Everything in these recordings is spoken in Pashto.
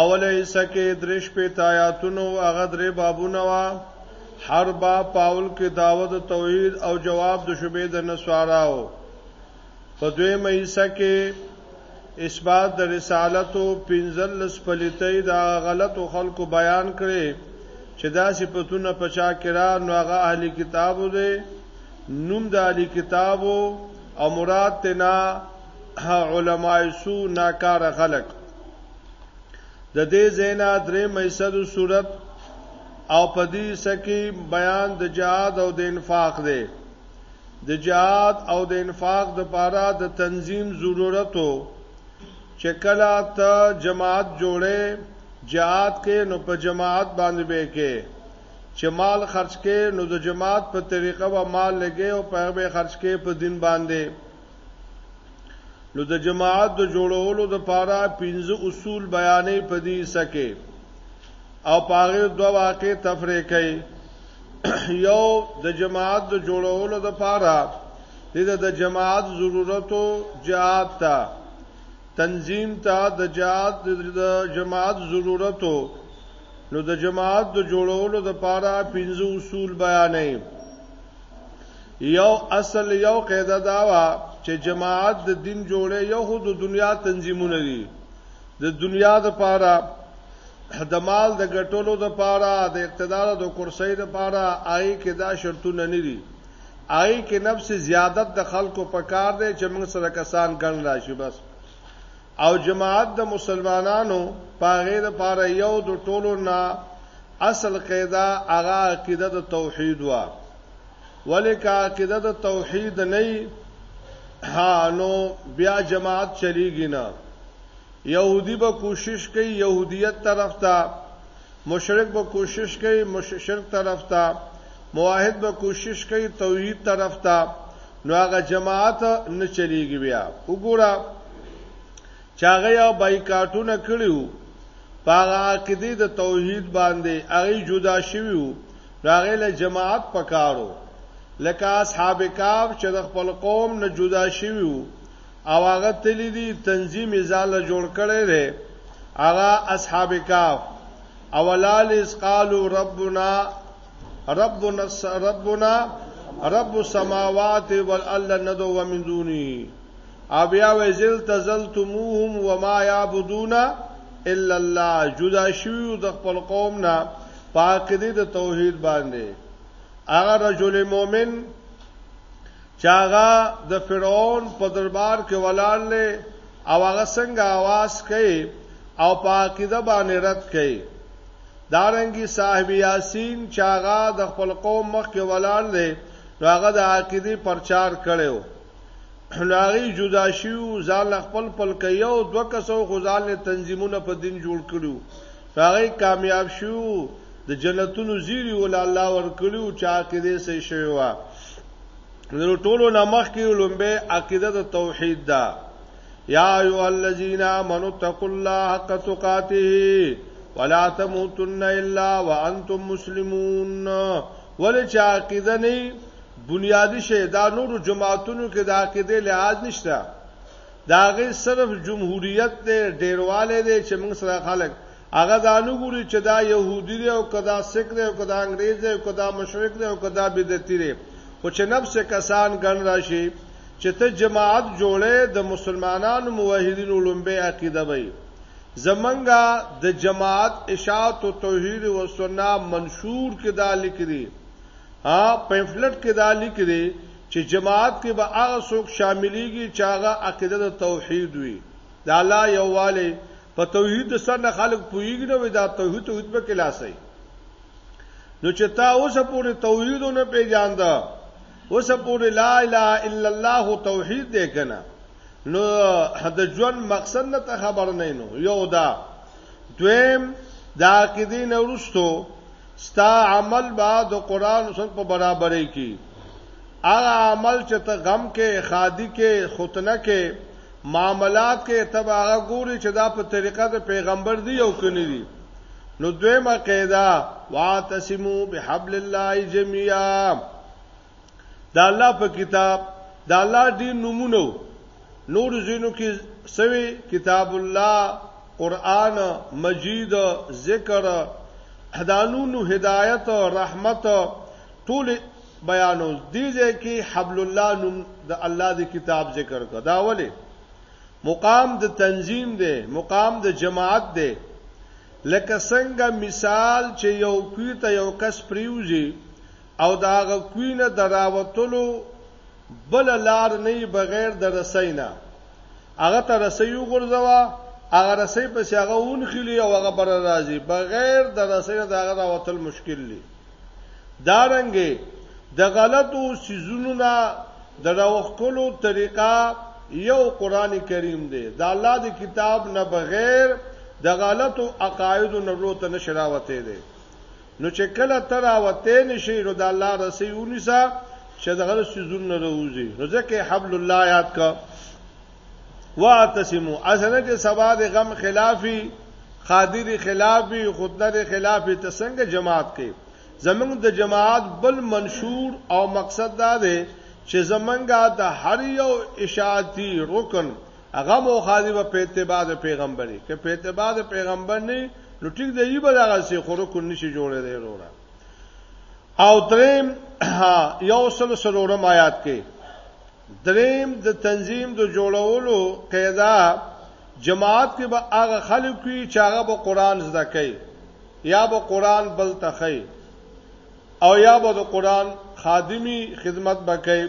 اوله حصه کې درې شپېته آیاتونه او هغه درې بابونه وه. هر باب په اول کې دعوت توحید او جواب د شبې د نسواراو په دویمه حصه کې اثبات د رسالت او پنځل سپلیتې د غلط خلکو بیان کړي چې دا صفاتونه پچا کرا نو هغه اهل کتابو دي نوم د اهل کتابو او مراد تنا علماء سو ناکار خلق د دې زینا درې میسد صورت او پدی سکی بیان د جهاد او د انفاق دی د جهاد او د انفاق د پاره د تنظیم ضرورتو چې کله ته جماعت جوړې جهاد کې نو په جماعت باندې به کې چې مال خرج کې نو د جماعت په طریقه به مال لګې او په به خرج کې په دین باندې نو د جماعت د جوړولو د پاره پنځه اصول بیانې په دې سکه او پاره دوه واقع تفریق کوي یو د جماعت د جوړولو د پاره دغه د جماعت ضرورتو جهاد ته تنظیم ته د جهاد د جماعت ضرورتو نو د جماعت د جوړولو د پاره پنځه اصول بیانې یو اصل یو قاعده دا وا چې جماعت د دین جوړې یو خو د دنیا تنظیمونه دي د دنیا د پاره د مال د ګټلو د پاره د اقتدار د کرسۍ د پاره آی کې دا شرطونه نه دي آی کې نفس زیادت د خلکو په کار دی چې موږ سره کسان ګڼ راشي بس او جماعت د مسلمانانو پاغې د پاره یو د ټولو نه اصل قاعده هغه عقیده د توحید وا ولیکا عقیده د توحید نه ها نو بیا جماعت چلیږي نه يهودي به کوشش کوي يهودیت طرف ته مشرک به کوشش کوي مشرک طرف ته موحد به کوشش کوي توحید طرف ته نو هغه جماعت نه چلیږي بیا وګوره چاغه یو بایکاټونه کړیو پاغه عقیده د توحید باندې هغه جدا شویو راغې له جماعت پکارو لکه اصحاب کاف چې د خپل قوم نه جدا شویو او هغه تللی دي تنظیم ازال جوړ کړي دي هغه اصحاب کاف اولال اس قالو ربنا ربنا ربنا رب السماوات والارض ندو ومن دوني او بیا وې زل تزلتموهم وما يعبدون الا الله جدا شوی د خپل قوم نه پاک دي د توحید باندې هغه رجل مؤمن چاغه د فرعون په دربار کې ولال له او هغه څنګه आवाज کوي او پاکیده باندې رد کوي دارنګه صاحب یاسین چې هغه د خپل قوم مخکې ولاړ دی نو هغه د عقیدې پرچار کړی و نو هغه جدا شوي وو ځان له خپل خپل که یو دوه کسو خو ځان له تنظیمونه په دین جوړ کړي وو نو هغه کامیاب شوي وو د جنتونو زیری ول الله ورکړي وو چې عقیدې سه شوي وه نو ټولو نه مخکې لومبه عقیده د توحید ده یا ایو الذین آمنوا اتقوا الله حق تقاته ولا تموتن الا وانتم مسلمون ولې چې عقیده نه بنیادی شی دا نور جماعتونو کې د عقیده لحاظ نشته دا غي صرف جمهوریت دی ډیرواله دی چې موږ سره خلک هغه دا نه ګوري چې دا يهودي دی او کدا سک دی او کدا انګريز دی او کدا مشرک دی او کدا بدعتي دی خو چې نفس کسان ګڼ راشي چې ته جماعت جوړې د مسلمانانو موحدینو لومبې عقیده وي زمنګا د جماعت اشاعت و توحید و سنة منشور کې دا لیکلي ها پمفلټ کې دا لیکلي چې جماعت کې به هغه څوک شاملېږي چې هغه عقیده د توحید وي د الله یووالی په توحید سره خلک پویږي نو دا توحید توحید په کلاسي نو چې تا اوس پورې توحیدونه پیژانده اوسه پورې لا اله الا الله توحید دی کنه نو د ژوند مقصد نه ته خبر نه نو یو دا دویم دا عقیدې نه ورستو ستا عمل با د قران او سنت په برابرۍ کې هغه عمل چې ته غم کې خادي کې ختنه کې معاملات کې تب هغه ګوري چې دا په طریقه د پیغمبر دی او کني دی نو دویمه قاعده واعتصموا بحبل الله جميعا د الله په کتاب د الله دین نمونه نور زینو کې سوي کتاب الله قران مجید ذکر هدانونو هدایت رحمت ټول بیانو دي ځکه حبل الله نوم د الله د کتاب ذکر کړه دا ولی مقام د تنظیم دی مقام د جماعت دی لکه څنګه مثال چې یو کوی ته یو کس پریوزي او د هغه کوی نه د راوتلو بله لار نه یی بغیر د رسۍ نه، هغه ته رسۍ وغورځوه، هغه رسۍ پسې هغه ونښلی او هغه بره راځی، بغیر د رسۍ نه د هغه راوتل مشکل دی. دارنګه د غلطو څیزونو نه د راوښکلو طریقه یو قرآن کریم دی، د الله د کتاب نه بغیر د غلطو عقایدو نه روح ته نشی راوتیدی. نو چې کله ته راوتې نه شي نو د الله رسي ونیسه چې د غره سيزون نه روزي نو ځکه حبل الله یاد کا واعتصموا اسنه چې سبا د غم خلافي قادری خلافي خدای د خلافي ته څنګه جماعت کې زمنګ د جماعت بل منشور او مقصد دا دی چې زمنګا د هر یو اشاعتي رکن هغه موخادي په اتباع د پیغمبري کې په اتباع د پیغمبر نه نو ټیک دی یی به دغه سي خورو کو نشي جوړې دی وروره او دریم یو سل سلورم آیات کې دریم د تنظیم د جوړولو قاعده جماعت کې به هغه خلک وي چې هغه به قران زده کوي یا به قران بل تخی او یا به د قران خادمی خدمت بکې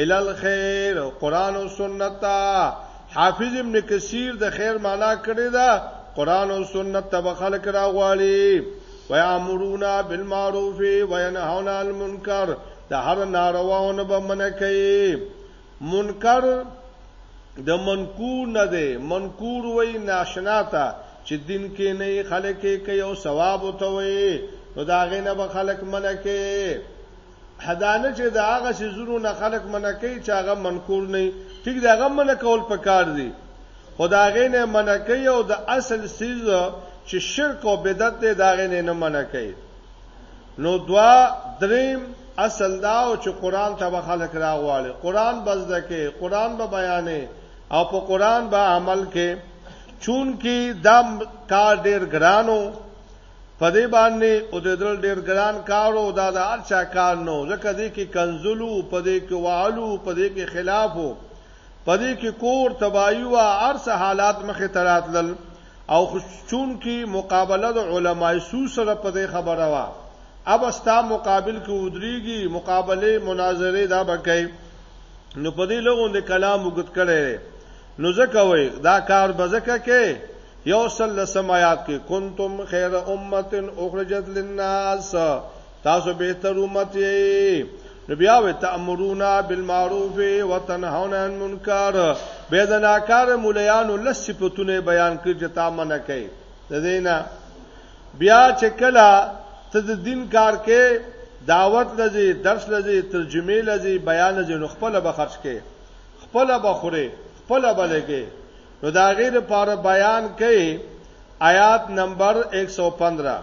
الی الخیر قران او سنت ته حافظ ابن کثیر د خیر معنا کړی دا قران او سنت ته خلق را غواړي ويامرون بالمعروف وينهون عن المنکر د هر نارواونه به منع کوي منکر د منکور نه دی منکور وای ناشنا ته چې دین کې نه خلک کوي او ثواب وتوي نو دا غینه به خلک منع کوي دا نه چې د هغه څیزونو نه خلک منع کوي چې هغه منکور نه وي، ټیک ده هغه منع کول پکار دي خو د هغې نه منع کوي او د اصل څیز چې شرک او بدعت دی د هغې نه نه منع کوي نو دوا دریم اصل دا او چې قران ته به خلک راغواړي قران به زده کوي قران به بیانې او په قران به عمل کوي چون کې دا کار ډیر ګرانو په دې باندې ودرېدل ډېر ګران کار وو، دا د هر چا کار نه وو، ځکه دې کې کنځل وو، په دې کې وهل وو، په دې کې خلاف وو، په دې کې کور تباهي وه، هر څه حالات مخې ته راتلل او چونکې مقابله د علماء سو سره په دې خبره وه، اب ستا مقابل کې ودرېږي، مقابلې، مناظرې دا به کوي، نو په دې له غوندې کلام اوږد کړی دی. نو ځکه وای دا کار به ځکه کې یو سل لسم آیات کې کنتم خیر امه اخرجت للناس تاسو به تر امت یې نو بیا و تامرون بالمعروف وتنهون عن منکر به د ناکار مليانو لس صفاتونه بیان کړ چې تا منه کوي د دینه بیا چې کله ته د دین کار کې دعوت لذي درس لذي ترجمه لذي بیان لذي نو خپل به خرج کې خپله به خورې خپله به لګې نو د هغې لپاره بیان کوي آیات نمبر 115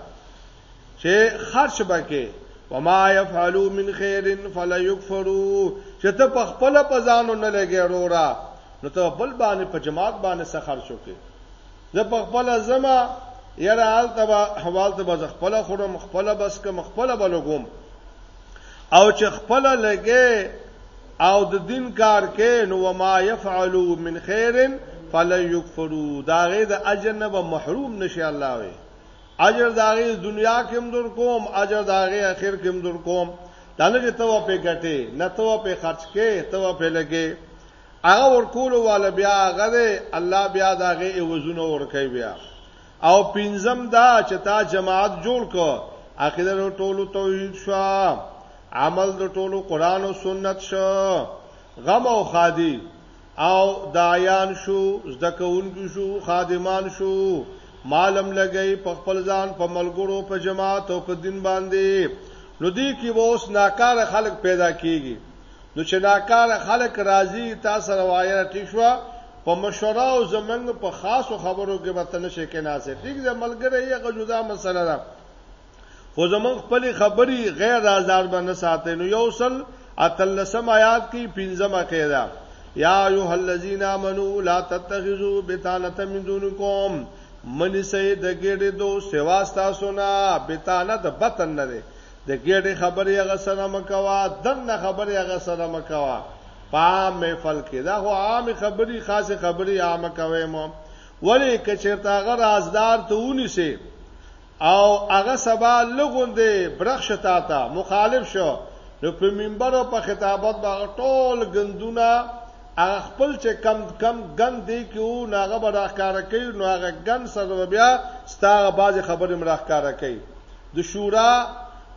چې خرچ بکې وما يفعلوا من خير فلا يكفروا چې ته په خپل پزانو نه لګې رورا نو ته بل باندې په جماعت باندې سخر شو کې زه په خپل زما یره حال تبا حوال تبا ز خپل خورم خپل بس کم خپل بلګوم او چې خپل لګې او د دین کار کې نو وما يفعلوا من خير فلن يكفروا دا غي د اجر نه به محروم نشي الله وي اجر دا غي دنیا کې هم در کوم اجر دا غي اخر کې هم در کوم دا نه چې تو په ګټه نه تو په خرج کې تو په لګي هغه ورکول والا بیا هغه الله بیا دا غي وزونه ور کوي بیا او پنځم دا چې تا جماعت جوړ کو عقیده د ټولو توحید شو عمل د ټولو قران او سنت شو غم او خادي او دایان شو زده کوونکو شو خادمان شو مالم لګی په خپل ځان په ملګرو په جماعت او په دین باندې نو دی کې اوس ناکار خلک پیدا کیږي نو چې ناکاره خلک راځي تا سره وایره ټیک شوه په مشوره او زمنګ په خاصو خبرو کې به تنه شي کې ناسه ټیک ده ملګری یې غجودا مسله ده خو زمنګ خپل خبري غیر رازدار به نه ساتي نو یو سل اتلسم آیات کې پنځمه کې ده یا ایه الذین آمنو لا تتخذوا بتانه من دونکم منی سید ګډه دو سوا تاسو نه بتانه د بتن نه د ګډې خبرې هغه سره مکوا دنه خبرې هغه سره مکوا په عام محفل کې دا خو عام خبري خاصه خبري عام کوي مو ولی کچرته هغه رازدار ته ونی سي او هغه سبا لغوندې برخش تا ته مخالف شو نو په منبر او په خطابت باغ ټول غندونه هغه خپل چې کم کم غند دی کې او ناغه به راخاره کوي نو هغه غند سره بیا ستاره باز خبرې مراخاره کوي د شورا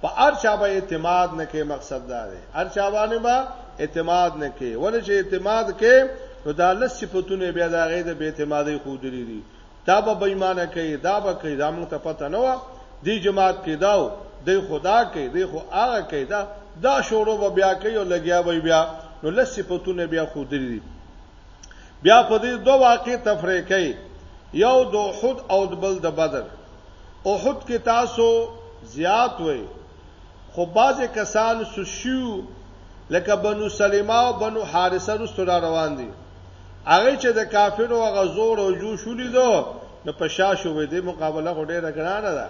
په هر چا به اعتماد نه کې مقصد دا دی هر چا باندې با اعتماد نه کې ولې چې اعتماد کې نو دا لس صفاتونه بیا دا غي د بی اعتمادي خو دري دي دا به بېمانه کوي دا به کوي دا موږ ته پته نه و دی جماعت کې داو دی خدا کې دی خو هغه کې دا دا شورو به بیا کوي او لګیا به بیا نو لس صفاتونه بیا خو دري دي بیا په دې دوه واقع تفریقې یو د احد او د بل د بدر احد کې تاسو زیات وئ خو بعضې کسان سست شوي لکه بنو سلمه او بنو حارثه رستو را روان دي هغه چې د کافرو هغه زور او جوش ولیدو نو په شا شو وې د مقابله خو ډېره ګرانه ده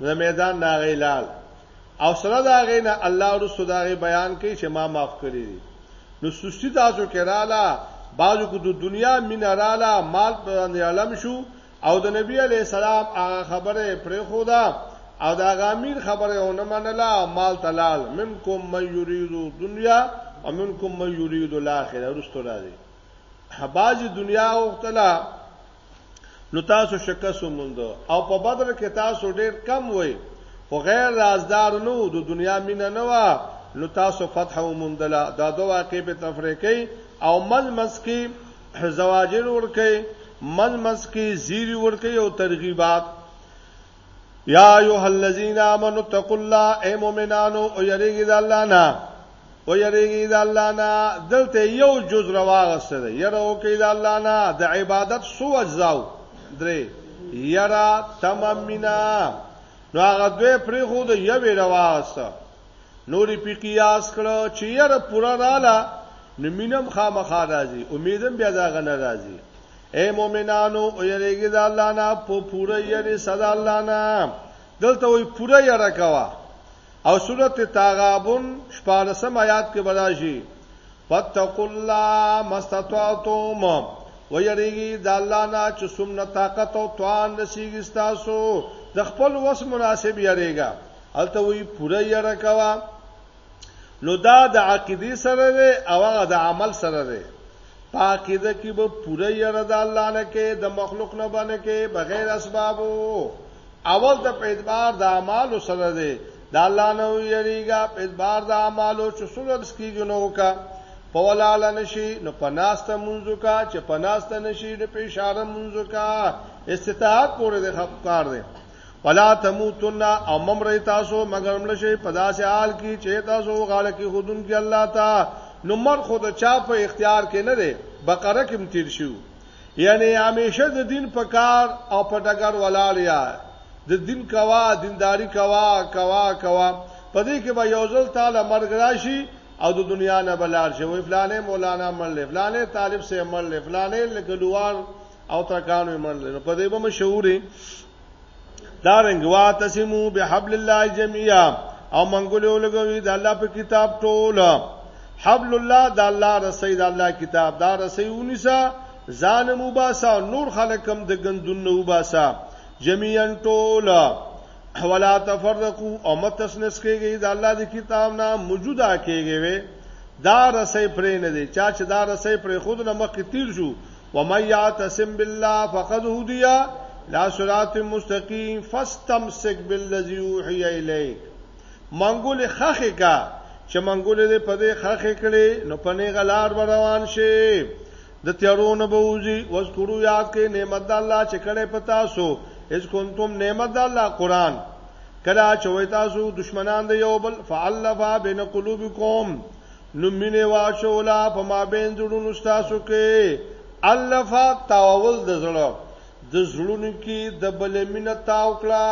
د میدان نه غي لال او سره دا غي نه الله رسول دا غي بیان کوي چې ما معاف کړی دي نو سستی تاسو کړهلا بازو کو د دنیا مینرالا مال باندې علم شو او د نبی علی السلام هغه خبره پرې خو دا او دا غامیر خبره ونه منله مال تلال منکم من یرید دنیا او منکم من یرید الاخره ورستو راځي حباج دنیا او تلا نو تاسو شکست موند او په بدر کې تاسو ډیر کم وای خو غیر رازدار نو د دنیا مینه نه و نو تاسو فتح وموندله دا دوه واقع په تفریقې او مل مسکی زواجر ورکي منځ منځ کې زیری ورکي او ترغیبات یا ایها الذین آمنوا اتقوا الله ای مؤمنانو او یریږي د الله نه او یریږي د الله نه دلته یو جز رواغسته ده یره او کې د الله نه د عبادت سو اجزاو درې یرا تمامینا نو هغه دوی پرې خو د یوې رواغسته نورې پی قیاس کړه چې یره پورا رااله نو مینم خامخا راځي امیدم بیا دا غنه راځي اے مؤمنانو او یریګی د الله نه په پوره یری صدا الله نه دلته وی پوره یره کوا او سورته تغابن شپارسم آیات کې براشي فتقوا الله مستطعتم ویریګی د الله نه چې سمنه طاقت او توان نصیب استاسو د خپل وس مناسب یریګا هلته وی پوره یره کوا نو دا د عقیده سره ده او هغه د عمل سره ده په عقیده کې به پوره یره د الله نه کې د مخلوق نه باندې کې بغیر اسبابو اول د په اعتبار د اعمال سره ده د الله نه یریګا په اعتبار د اعمال چې څومره سکیږي نو کا په ولاله نشي نو پناسته منځو کا چې پناسته نشي نو په اشاره منځو کا استطاعت پورې د خپکار ده ولا تموتن او ممر تاسو مگر مړ شي په داسې حال کې چې تاسو غاړه کې خودون کې الله تا نو مر خود چا په اختیار کې نه دی بقره کې متیر شو یعنی همیشه د دین په کار او په ډګر ولاړیا د دین کوا دینداری کوا کوا کوا په دې کې به یو ځل تعالی مرګ راشي او د دنیا نه بلار شي وې فلانه مولانا مړ لې فلانه طالب سه مړ لې فلانه لکلوار او ترکانو یې منل نو په دې به مشهوري دا رنګ واتسمو بحبل الله جميعا او منګولو لګوي د الله په کتاب ټول حبل الله د الله رسي د الله کتاب دا رسي ونیسا ظالم وباسا نور خلک هم د ګندون نه وباسا جميعا ټول ولا تفرقوا او متسنس کېږي د الله د کتاب نه موجوده کېږي دا رسي پرې نه دي چا چې دا رسي پرې خود نه مخ تیر شو ومن يعتصم بالله فقد هدي لا صراط مستقيم فاستمسك بالذي اوحي اليك منګول خخه کا چې منګول دې په دې خخه کړي نو په نه غلار روان شي د تیارونو به وځي وذکرو یاد کې نعمت الله چې کړه پتا سو اس کنتم نعمت الله قران کلا چوي تاسو دشمنان دی یو بل فعلفا بین قلوبکم نو مینه واچولا په مابین زړونو ستاسو کې الفا تاول د زړه د زړونو کې د بل مینه تاو کړه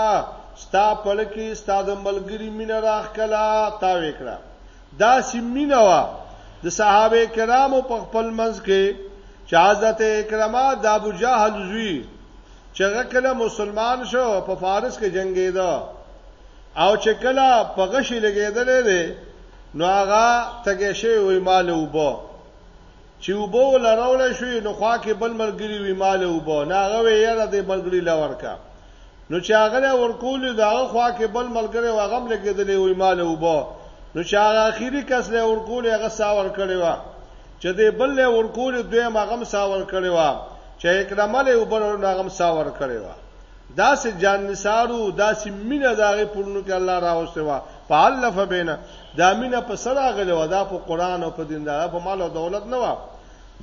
ستا پړ کې ستا د ملګری مینه راخ کلا تا وکړه دا سیمینه وا د صحابه کرامو په خپل منځ کې چې حضرت اکرمه د ابو جهل زوی چې کله مسلمان شو په فارس کې جنگیدا او چې کله په غشي لګیدلې نو هغه تږی شوی وی ما له اوبه چې اوبه وله راوړی شوې نو خوا کې بل ملګري وی ما له اوبه نه هغه وی یاره دې ملګري له ورکه نو چې هغه له ورکولې د هغه خوا کې بل ملګری و هغه هم لګېدلی وی ما له اوبه نو چې هغه اخیري کس له ورکولې هغه سا ورکړی وه چې دې بل له ورکولې دویم هغه هم سا ورکړی وه چې اکرمه له اوبه نه هغه هم سا ورکړی وه داسې جان نثار وو، داسې مینه د هغه په لونو کې الله راوستې وه، فالف بینه، دا مینه په څه راغلې وه؟ دا په قرآن او په دین ده، دا په مال او دولت نه وه.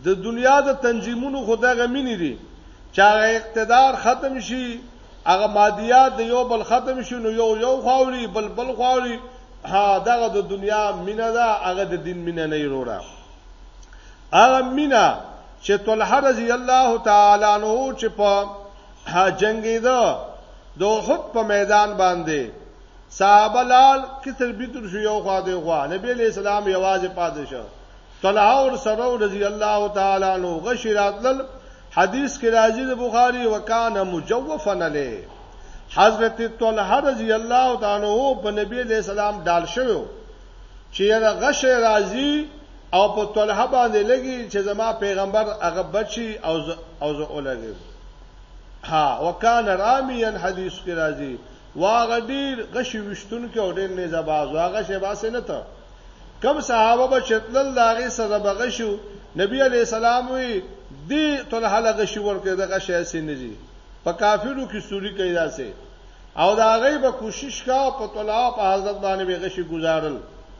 د دنیا د تنظیمونو خو دغه مینې دي، چې هغه اقتدار ختم شي، هغه مادیات د یو بل ختم شي، نو یو یو خوا وړي، بل بل خوا وړي، ها دغه د دنیا مینه ده، هغه د دین مینه نه وروره. هغه مینه چې طلحه رضی الله تعالی عنه چې په ها جنگي دو دو خود په میدان باندې صحابه لال کتر بیتر شو یو خوا دی خوا نبی علیہ السلام یوازې پاتې شو طلحه اور سره رضی الله تعالی عنہ غشرات لل حدیث کې راځي د بخاری وکانه مجوفن له حضرت طلحه رضی الله تعالی عنہ په نبی علیہ السلام دال شوو چې یره غش راځي او په طلحه باندې لګي چې زما پیغمبر هغه بچي او او زه اولګم ها وکان رامیا حدیث کې راځي واغه ډیر غشي وشتون کې او ډیر نه زباز واغه شی باسه نه ته کم صحابه به چتل داغه سره بغشو نبی علی السلام وی دی طلحه لغشي ورکه دغه شی سین دي په کافرو کې سوري کوي داسې او دا غي به کوشش کا په طلحه په حضرت باندې به غشي گزارل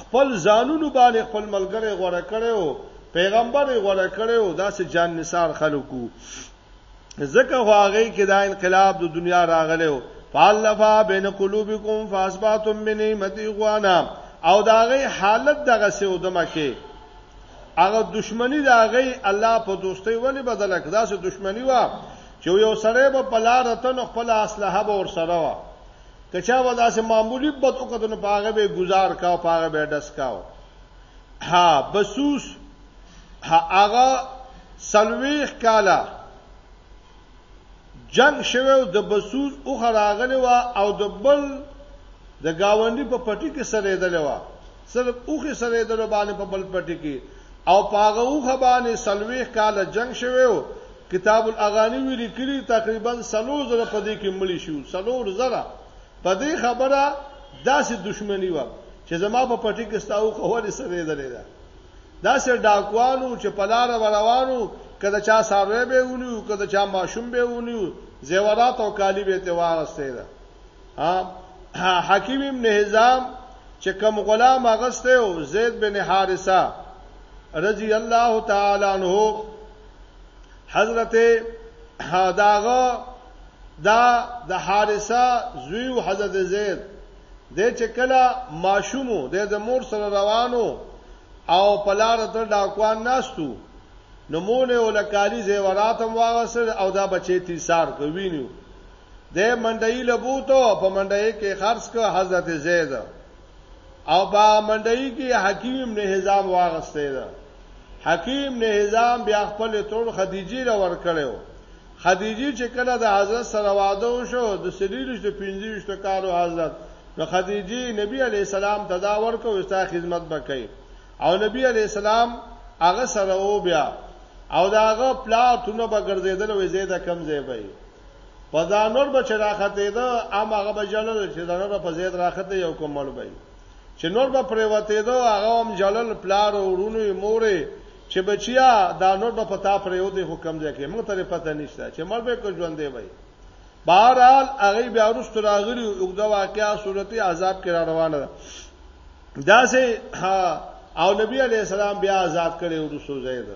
خپل ځانونو باندې خپل ملګری غوره کړی وو، پیغمبر یې غوره کړی وو، داسې جان نثار خلک وو، ځکه خو هغوی کې دا انقلاب د دنیا راغلی وو، فالف بین قلوبکم فاصبحتم بنعمت اخوانا او د هغوی حالت دغسې و د مکې هغه دشمني د هغوی الله په دوستۍ ولې بدله کړه، داسې دشمني وه چې یو سړی به په لاره ته نو خپله اسلحه به ورسره وه، که چا به داسې معمولی بد وکړو نو پاغه به گزار کاو پاغه به ډس کاو ها بسوس هغه سلويخ کالا جنگ شوه او د بسوس او خراغله وا او د بل د گاوندی په پټی کې سره دلوا صرف اوخې سوېدلو باندې په بل پټي کې او په هغه اوخه باندې څلوېښت کاله جنګ شوی و. کتاب الاغاني وي لیکلي تقریبا څلور زره په دې کې مړي شوي وو، څلور زره. په دې خبره داسې دښمني وه چې زما په پټي کې ستا اوخه ولې سوېدلې ده؟ داسې ډاکوان وو چې په لاره به روان وو، که د چا څاروی به یې ونیو، که د چا ماشوم به یې ونیو، زیورات او کالي به یې ترې واخیستی ده. ها حکیم ابن حزام چې کوم غلام اغسته او زید بن حارثه رضی الله تعالی عنہ حضرت داغه دا د حارثه زوی حضرت زید د چې کله ماشومو د مور سره روانو او پلار تر ډاکوان ناستو نمونه ولکالی زیوراتم واغسر او دا بچی تیسار کوینو دی منډهیي له بوتو او په منډهیي کې خرڅ کړ حضرت زید او په منډهیي کې حکیم ابن حزام واغستې ده حکیم ابن حزام بیا خپل تور خدیجه را ورکړو خدیجه چې کله د حضرت سره واده وشو د سلیلش د 15 کالو حضرت نو خدیجه نبی علی السلام تداور کو استا خدمت وکړي او نبی علی السلام هغه سره و بیا او داغه پلا تونه بغرزیدل وې زیاده کم ځای وي په دانور به چې راخته ده ام هغه به جلل چې دانور په زید راخته یو کومل به چې نور به پریوته ده هغه هم جلل پلار ورونو مورې چې بچیا دانور به پتا پریوته حکم ځای کې موږ ته پته نشته چې مړ به کو ژوندې وای بهرحال هغه بیا ورست راغلی او دا واقعیا صورتي عذاب کې را روانه ده دا سه او نبی علی السلام بیا آزاد کړي ورسو زید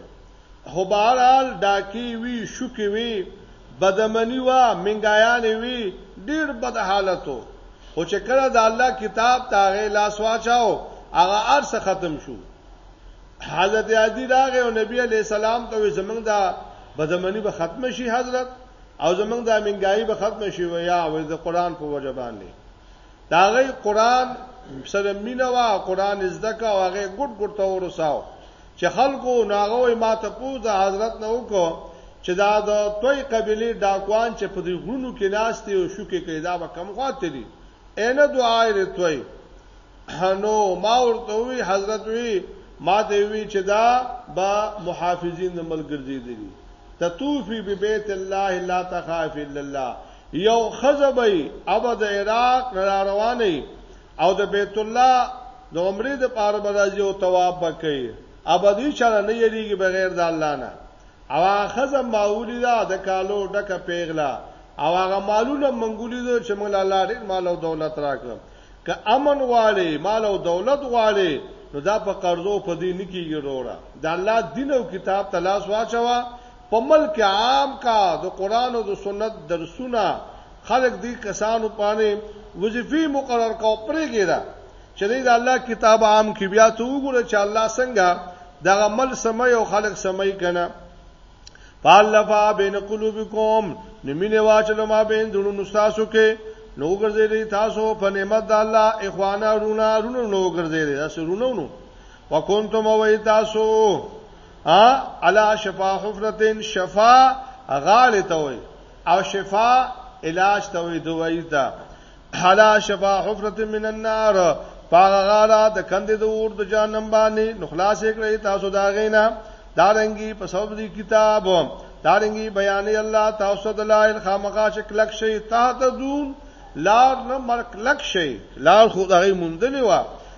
خو بهرحال ډاکې وي، شوکې وې، بدامني وه، مینګایانې وې، ډېر بد حالت و، خو چې کله د الله کتاب ته هغه یې لاس واچاوه، هغه هر څه ختم شو. حضرت عدي راغی او نبي علیه السلام ته وویل، زموږ دا بدامني به ختمه شي حضرت؟ او زموږ دا مینګایي به ختمه شي؟ وویل، یا، وویل، د قرآن په وجه باندې. دا غي قران سره مینا وا قران زده کا او هغه ګډ ګډ ته ورساو چې خلکو ناغوي ما ته پوزه حضرت نه وکړو چې دا د توي قبيله ډاکوان چې په دې غونو کې ناشته او شو کې کېدا به کم خواته دي ان دعای رتوي نو ما ورته وی حضرت وی ما ته وی چې دا با محافظین ملګرځي دي تطوفي ببيت الله لا تخاف الا الله یو خزه به ابا د عراق را روانې او د بیت الله د عمرې د پاره برازي او ثواب بکې ابا دې چاره نه یریږي بغیر د الله نه او خزه ماولی دا د کالو ډکه پیغله او هغه مالونه منګولې دو چې موږ الله ډېر مال او دولت راکړ که امن واړي مال او دولت واړي نو دا په قرضو په دې نکیږي وروړه د الله دین او کتاب تلاش واچوا په ملک کې عام کا د قران او د سنت درسونه خلک دې کسانو باندې وظیفي مقرر کو پرېږي دا چې د الله کتاب عام کې بیا ته وګوره چې الله څنګه د عمل سمي او خلق سمي کنه فالفا بین قلوبکم نمینه واچل ما بین دړو نستاسو کې نو ګرځېدې تاسو په نعمت د الله اخوانا رونا رونو نو ګرځېدې تاسو رونو نو وکنتم وای تاسو ا علا شفا حفرتن شفا غاړه ته وي او شفا علاج ته وي دوايي ته علا شفا حفرت من النار پاغه غاړه د کندې د اور د جهنم باندې نو خلاص کړئ تاسو دا غینا دارنګي په سبب دی کتاب دارنګي بیان الله تاسو د لایل خامخا شکلک شي تحت دون لار نه مرکلک شي لار خو دغه مونډلې و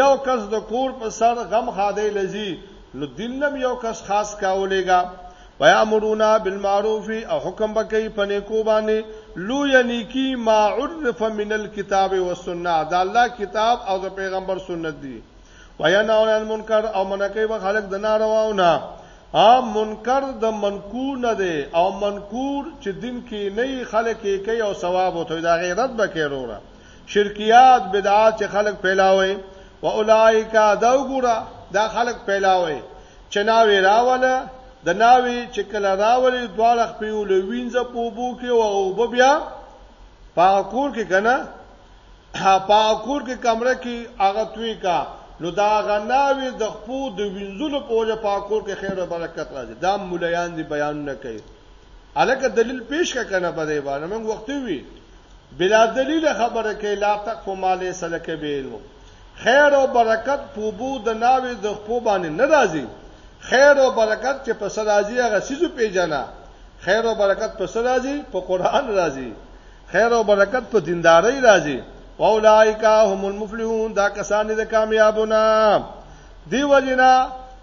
یو کس د کور په سر غم ښادۍ له ځي نو دین نه هم یو کس خاص کاولېږه. ویامرون بالمعروف او حکم به کوي په نېکو باندې، لویه نېکي ما عرف من الکتاب والسنة د الله کتاب او د پیغمبر سنت دي، وینهون عن المنکر او منع کوي به خلک د نارواو نه، ها منکر د منکور نه دی او منکور چې دین کې نه وي خلک یې کوي او ثواب ورته وي د هغې رد به کوې وروره. شرکیات بدعات چې خلک پیلاوي و اولایک دا وګوره دا خلک پیلاوي چې ناوی راوله د ناوی چې کله راولي دواړه خپیو لوینځه پوبو کې او وب بیا پاکور کې کنه پاکور کې کمره کې هغه توی کا نو دا غناوی د خپو د وینځلو په وجه پاکور کې خیر او برکت راځي دا مولایان دی بیان نه کوي الکه دلیل پیش کا کنه په دې باندې موږ وخت وی بلا دلیله خبره کوي لا تقف ما ليس لك به علم خیر او برکت په بو د ناوې د خپو باندې ناراضي خیر او برکت چې په سر راځي هغه سيزو پیژنه خیر او برکت په سر راځي په قران راځي خیر او برکت په دینداري راځي اولائک هم المفلحون دا کسان دي کامیابونه دی وجنا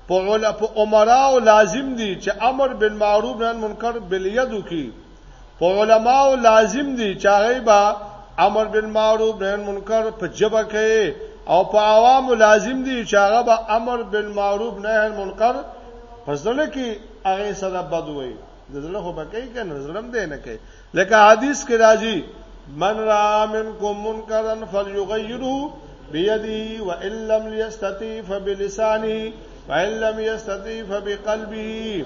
په عمراو لازم دي چې امر بالمعروف نهي منکر بلیدو کی په علماو لازم دي چې هغه به امر بالمعروف نهي عن منکر په جبه کوي او په عوامو لازم دي چې هغه به امر بالمعروف نهي عن منکر په ځل کې هغه سره بد وي د زړه خو بکې کنه زړم دې نه کوي لکه حدیث کې راځي من را منکم منکرا فليغيره بيده وان لم يستطيع فبلسانه فان لم يستطيع فبقلبه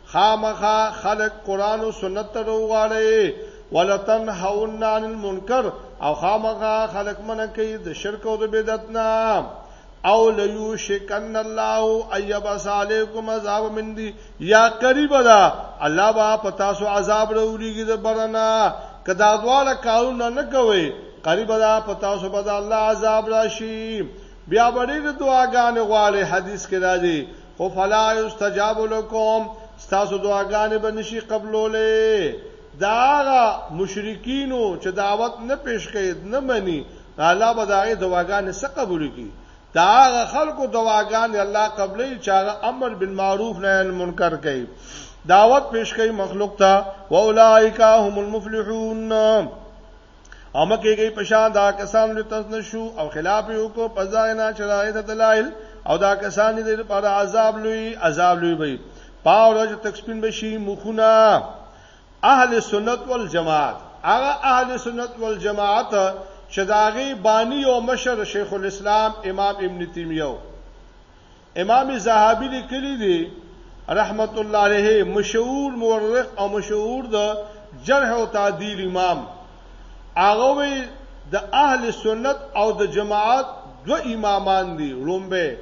خامخا خلق قران او سنت ته وغواړي ولتنهون عن المنکر او خامخا خلق منه کوي د شرک او د بدعت نه او ليوشکن الله ايبس عليكم عذاب من دي یا قریب ده الله با پتا سو عذاب وروړيږي د برنا کدا دواله کارونه نه کوي قریب ده پتا سو به الله عذاب راشي بیا وړي د دعاګانې غواړي حدیث کې راځي خو فلا یستجاب لكم تاسو دعاګانې به نشي قبولولې دا هغه مشرکینو چې دعوت نه پیش کړي نه مني الله به دا غي دعاګانې څه قبول کړي دا هغه خلکو دعاګانې الله قبلې چې هغه امر بالمعروف نهي عن منکر کوي دعوت پیش کوي مخلوق ته واولائک هم المفلحون او مکه گئی پشان دا کسان له تاسو نشو او خلاف یو کو پزای نه چرای ته دلایل او دا کسان دې پر عذاب لوی عذاب لوی وي پاوله چې تکسپین بشي مخونه اهل سنت والجماعت هغه اهل سنت والجماعت چې داغي بانی او مشر شیخ الاسلام امام ابن تیمیه امام زهابی لیکلی دی رحمت الله علیه مشهور مورخ او مشهور د جرح او تعدیل امام هغه وی د اهل سنت او د جماعت دو امامان دي لومبه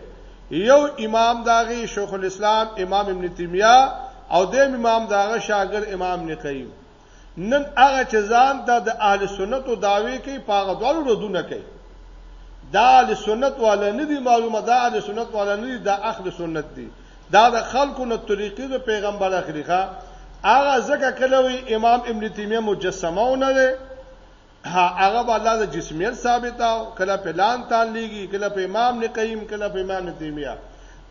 یو امام داغي شیخ الاسلام امام ابن تیمیه او د امام داغه شاګرد امام نقیم نن هغه چې ځان ته د اهل سنتو دعوی کوي په هغه دواړو ردونه کوي دا اهل سنت والا نه دي معلومه دا اهل سنت والا نه دي دا اهل سنت دي دا د خلکو نه طریقې د پیغمبر اخلي ښا هغه ځکه کله وی امام ابن تیمیه مجسمه ونه ده هغه به الله د جسمیت ثابتاو کله په لان تان لیږي کله په امام نه قیم کله په امام تیمیه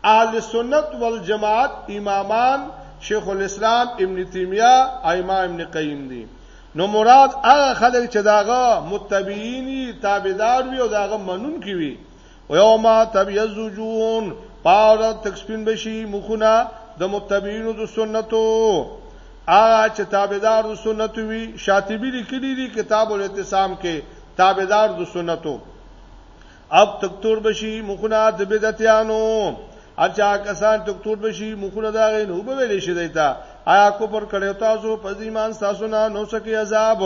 اهل سنت والجماعت امامان شیخ الاسلام ابن تیمیه امام ابن قیم دي نو مراد هغه خلک چې داغه متبعین تابعدار وي او داغه منون کوي و یوم تبیض وجوه پاور تک سپین بشي مخونه د متبعینو د سنتو هغه چې تابعدار د سنتو وي شاطبی لیکلی دی کتاب الاعتصام کې تابعدار د سنتو اب تکتور بشي مخونه د بدعتانو اچھا کسان تکتور بشي مخونه دا غین هو به ویل شي دیتا آیا کو پر کړه تاسو په ایمان تاسو نه نو سکه عذاب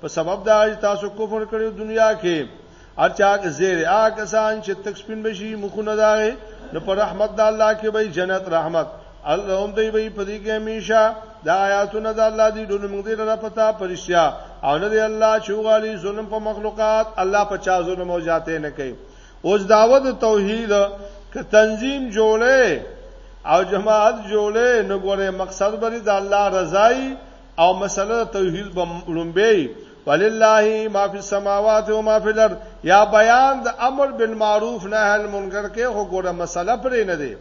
په سبب دا تاسو کفر کړو دنیا کې ارچا کې زیر آ کسان چې تک سپین بشي مخونه داغه نو پر رحمت د الله کې به جنت رحمت الله هم دی به په دې کې همیشه د آیاتونو د الله دی ډول موږ دې را پتا پرشیا او نه دی الله چوغالي ظلم په مخلوقات الله په چا ظلم او جاته نه کوي اوس داوود توحید ک تنظیم جوړه او جماعت جوړه نو ګوره مقصد بری د الله رضای او مسله توحید بم لومبي ولله ما فی السماوات و ما فی الارض یا بیان د امر بالمعروف نهی عن المنکر کې هو ګوره مسله پرې نه دی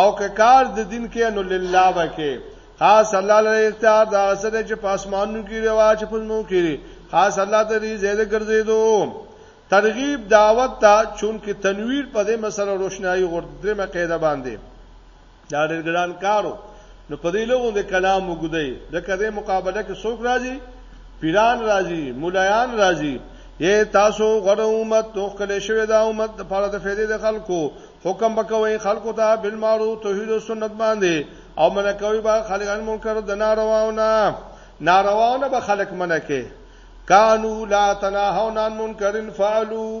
او که کار د دین کې نو لله وکي خاص الله له اختیار دا سره چې پاسمانو کې رواج پزمو کې خاص الله ته دې زیاده ګرځېدو ترغیب دعوت ته چون کې تنویر په دې مسله روشنايي غوړ درې مقاله باندې دا ډېر ګران کارو نو په دې لغون د کلام وګدای د کده مقابله کې څوک راځي پیران راځي مولایان راځي یې تاسو غره امت توخ کله شوی دا امت د پاره د فیدې د خلکو حکم وکوي خلکو ته بالمعروف توحید او سنت باندې او منه کوي با خلک ان منکر د نارواونه نارواونه به خلک منه کوي کانو لا تناهون عن منکرن فعلوا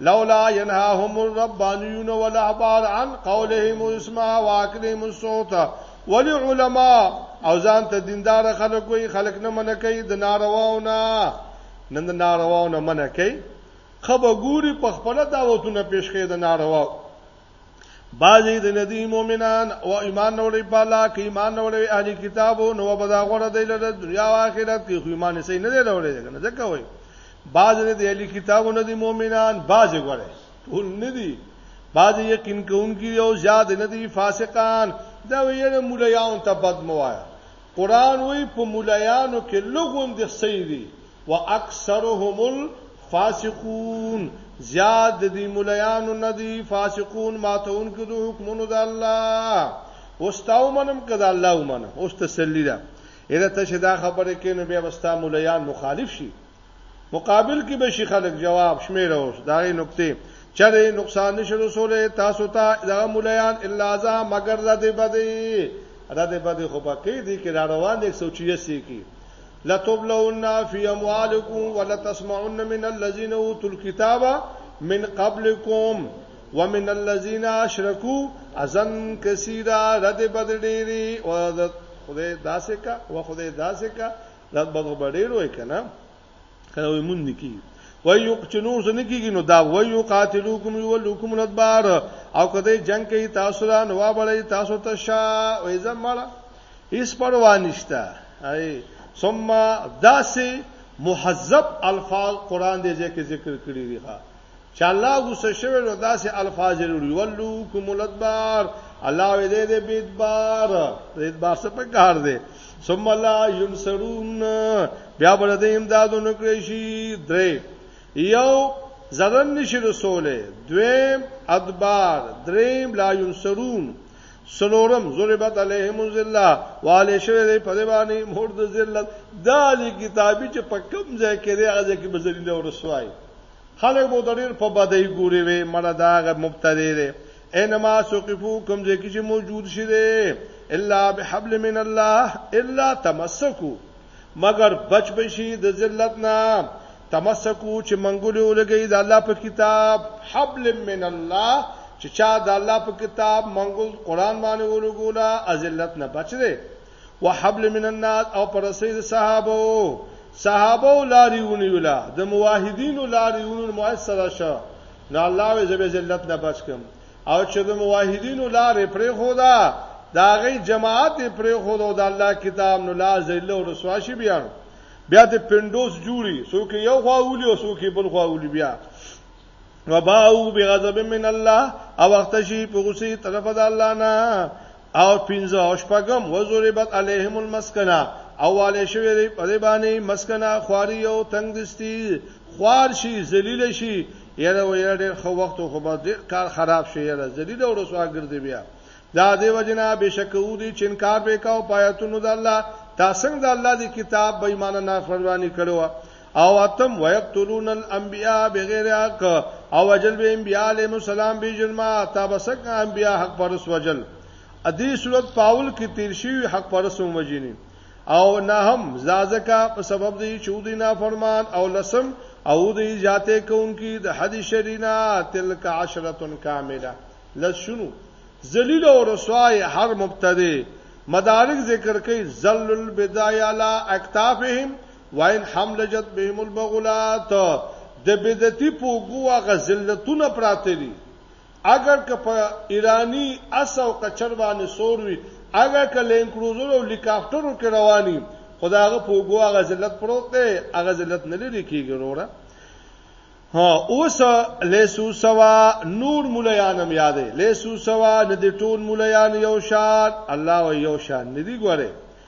لولا ينهاهم الربانيون والاحبار عن قولهم اسمع واكلهم الصوت ولی علما او ځان ته دیندار خلک وي خلک نه منع کوي د نارواونه نن د نارواونه منع کوي خبر ګوري په خپل دعوتونه پیش کړي د ناروا بعضی د ندی مؤمنان او ایمان نوړي په الله کې ایمان نوړي اهلي کتابو نو په دا غوړه دی له دنیا او آخرت کې خو ایمان یې نه دی راوړی کنه ځکه وای بعضی د اهلي کتابو ندی مؤمنان بعضی غوړي ټول ندی بعضی یقین کوونکي او زیاد ندی فاسقان دا ویره مولیاون ته بد موایا قران وایی په مولایانو کې لغوند سي دي واکثرهم الفاسقون زیاد د دې مولایانو نه دي فاسقون ماتون کې د حکمونو د الله واستاو منم کدا الله ومنه اوس تسلی ده اله ته شدا خبره کینو بیا وستا مولیان مخالف شي مقابل کې به شي خلک جواب شمیره اوس دا غي نقطې چره نقصان نشي رسوله تاسو ته دا مولایان الا ذا مگر رد بدی رد بدی خو پکې دي کې را روان دي 186 کې لتبلون فی اموالکم ولتسمعن من الذین اوتوا الكتاب من قبلکم ومن الذين اشركوا اذن كثيرا رد بدډيري او خدای داسې کا او خدای داسې کا دا بغه بډې روي کنه کنه وي مونږ نکی وای یو چې نور څه نه کیږي نو دا وای یو قاتلوکم یو لوکم الادبار او کده جنگ کوي تاسو را نو وابړی تاسو ته شا وای زمړه هیڅ پروا نشته ای ثم داسې محذب الفاظ قران دې ځکه ذکر کړی دی ها چې الله غوسه شوی نو داسې الفاظ لري ولو کوم الادبار الله وې دې دې بیدبار دې بار څه په کار دې ثم لا ينصرون بیا بل دې امدادو نکړي شي درې یو زرن نشي رسوله دویم ادبار دریم لا ينصرون سلورم ضربت علیهم الذلہ والے شوی دی په باندې مور د ذلت د کتابي چې په کم ځای کې دی هغه کې بزلیل او رسوای خلک به ورته ډېر په بدۍ ګوري، وې مړه دا هغه مبتدع دی، اینما ثقفو کوم ځای کې چې موجود شي دی، الا بحبل من الله الا تمسکو مګر بچ به شي د ذلت نه، تمسکو چې منګولې ولګوي د الله په کتاب، حبل من الله چې چا د الله په کتاب منګول قرآن باندې ولګوله ذلت نه بچ دی، وحبل من الناس او پر رسې د صحابه او صحابه لاري ونیولا د موحدین لاري ونیول مؤثر شه نو الله وې زبې ذلت نه بچ کم او چې د موحدین لارې پرې خو دا دا غي جماعت پرې خو دا د الله کتاب نو لا ذل او رسوا شي بیا بیا د پندوس جوړي څوک یو خوا ولي او څوک بل خوا ولي بیا وباو بغضب من الله او وخت شي په غصه طرف د الله نه او پنځه او شپږم وزوربت علیهم المسکنه او والے شوی دی په دې باندې مسکنه خواري او تنگ دستی خوار شي ذلیل شي یره و یره ډېر خو وخت خو به ډېر کار خراب شي یره ذلیل او رسوا ګرځي بیا دا دی وجنا بشکو دی چنکار وکاو پایتونو د الله تاسو د الله دی کتاب بې ایمان نه فرمانی کړو او اتم ويقتلون الانبیاء بغیر حق او وجل به انبیاء علیهم السلام به جرما تابسک انبیاء حق پرس وجل ادي صورت پاول کې تیر شي حق پرس ومجني او نه هم زازکا په سبب دی چودي نه فرمان او لسم او دی ذاته کوونکی د حدیث شرینا تلک عشره کامله لشنو ذلیل او رسوای هر مبتدی مدارک ذکر کوي ذل البدايه لا اکتافهم وان حملجت بهم البغلات د بدعتي په وګو هغه ذلتونه پراته دي اګر که په ایرانی اس او کچر باندې سور وي اګر که لینک روزر او لیکافټرو کې رواني خداغه په وګو هغه ذلت پروت دی هغه ذلت نه لري کیږي وروره ها اوس لیسو سوا نور مولایانم یادې لیسو سوا ندی ټول مولایان یو شان الله و یو شان ندی ګوره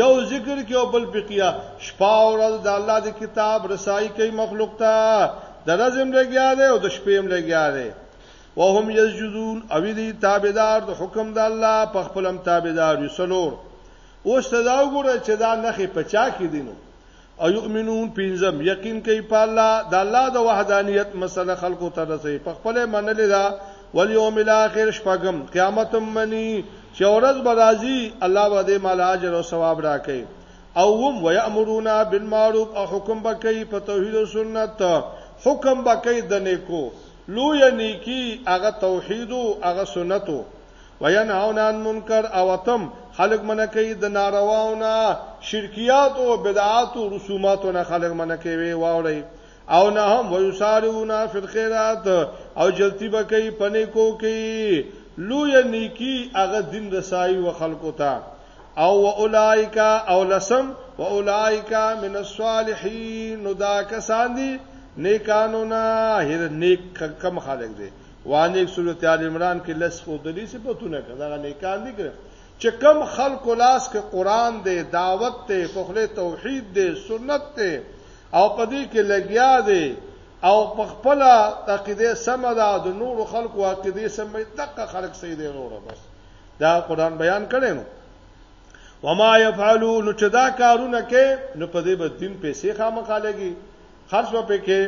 یو ذکر کې او بل بقیا شپه او ورځ د الله د کتاب رسایي کوي مخلوق ته د رزم لګیا دی او د شپې هم لګیا دی وهم یسجدون او دې تابعدار د حکم د الله په خپلم تابعدار یو سلور اوس تدا وګوره چې دا نخې پچا کې دینو او یؤمنون پنځم یقین کوي په الله د الله د وحدانیت مسله خلکو ته رسي په خپل منل دا والیوم الاخر شپږم قیامت منی چې اورز برازي الله به دې مال اجر او ثواب راکړي او هم ويامرون بالمعروف او حکم بکې په توحید او سنت حکم بکې د نیکو لوی نیکی هغه توحید او هغه سنتو وینهون عن منکر او اتم خلق منع کوي د نارواو نه شرکیات او بدعات او رسومات نه خلق منع کوي واوري او نه هم ويسارونه فی الخيرات او جلتی بکې پنه کو کې لوی نیکی هغه دین رسای و خلقو ته او اولائکا او لسم و اولائکا من الصالحین نو دا کسان دي نیکانو نه هر نیک کم خلق دي وانیک سورت آل عمران کې لس خودلی صفاتونه کړه دا نیکان دي کړه چې کم خلق لاس کې قران دی دعوت ته فخله توحید دی سنت ته او پدې کې لګیا دی او په خپل عقیده سم ده د نور خلقو عقیده سم دقه خلق سي دی نور بس دا قران بیان کړي نو وما يفعلوا نو چې دا کارونه کې نو پدې به دین پیسې خامخالګي خرج و پکې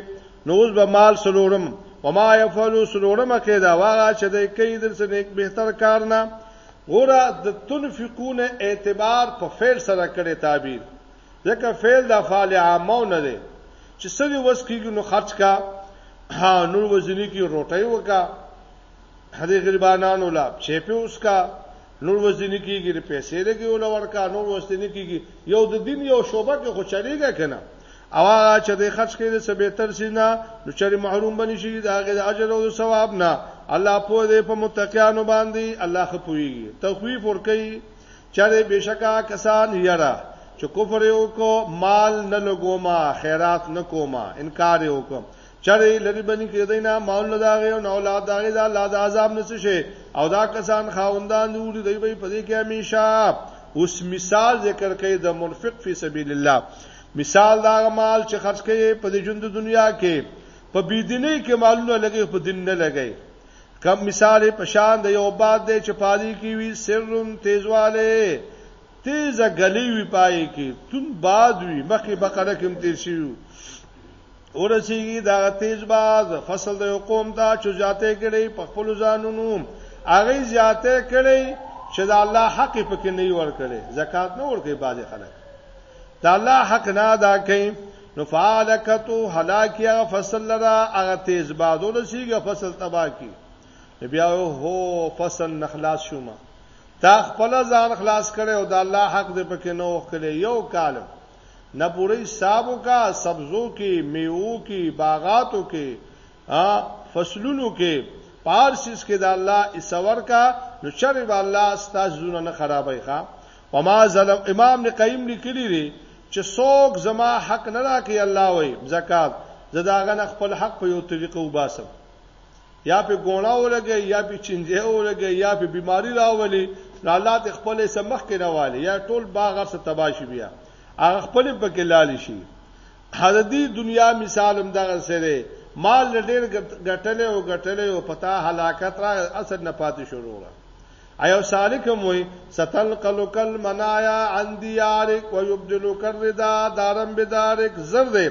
نو اوس به مال سلورم وما يفعلوا سلورم کې دا واغه چې د کوي د څه نیک بهتر کار نه ګوره د تنفقون اعتبار په فعل سره کړي تعبیر ځکه فعل د افعال عامه نه دی چې سړي وس کیږي نو خرج کا ها نور وزنی کی روټي وکا هدي غریبانانو لا چېپه اوس کا نور وسته نه کیږي د پیسې د کیول ورکا نور وسته نه کیږي یو د دین یو شوبه کې خو چلیږي کنه او هغه چې د خرج کړي د سبيتر سینا نو چې محروم بني شي دا غي د اجر او ثواب نه الله په دې په متقینو باندې الله خپويږي تخویف ور کوي چې بشکا کسان یرا چې کفر یو کو مال نه لګوما خیرات نه کوما انکار یو کو چرې لري بني کې دینا مال نه داغه او اولاد داغه دا الله د عذاب نه شي او دا کسان خاوندان نور دی به په دې کې همیشه اوس مثال ذکر کوي د منفق فی سبیل الله مثال دا مال چې خرج کوي په دې ژوند دنیا کې په بيدینه کې مالونه لګي په دین نه لګي کم مثال په شان د یو باد دی چې پالي کې وی سرم تیزواله تیزه غلی وی پای کې تون باد وی مخې بقره کې تیر شي ورسیږي دا تیز باز فصل د قوم ته چې زیاته کړي په خپل ځانونو هغه زیاته کړي چې د الله حق پکې نه ور کړي زکات نه ور کوي باز خلک د الله حق نه ادا کوي نو فالکتو هلاکیا فصل لرا هغه تیز باز ورسیږي فصل تباہ کی بیا هو فصل نخلاص شوما تا خپل ځان خلاص کړي او د الله حق دې پکې نه وکړي یو کالم نه پوره حساب وکا سبزو کې میوو کې باغاتو کې ا فصلونو کې پارسیس کې د الله اسور کا نو چرې به الله ستاسو زونه نه خرابای ښا وما ظلم امام نے قیم لیکلی دی چې څوک زما حق نه راکې الله وای زکات زداغه خپل حق په یو طریقه وباسم یا په ګوڼه ولګي یا په چنجه ولګي یا په بیماری راولي نو الله ته خپل سمخ کې نه والي یا ټول باغ سره تباشي بیا هغه خپل پکې لال شي حددي دنیا مثال هم دغه سره مال ډېر ګټلې او ګټلې او پتا هلاکت را اثر نه پاتې شروع را ایو سالک هم وي ستل قلقل منایا عن دیارک ويبدلک الرضا دارم بدارک زر دې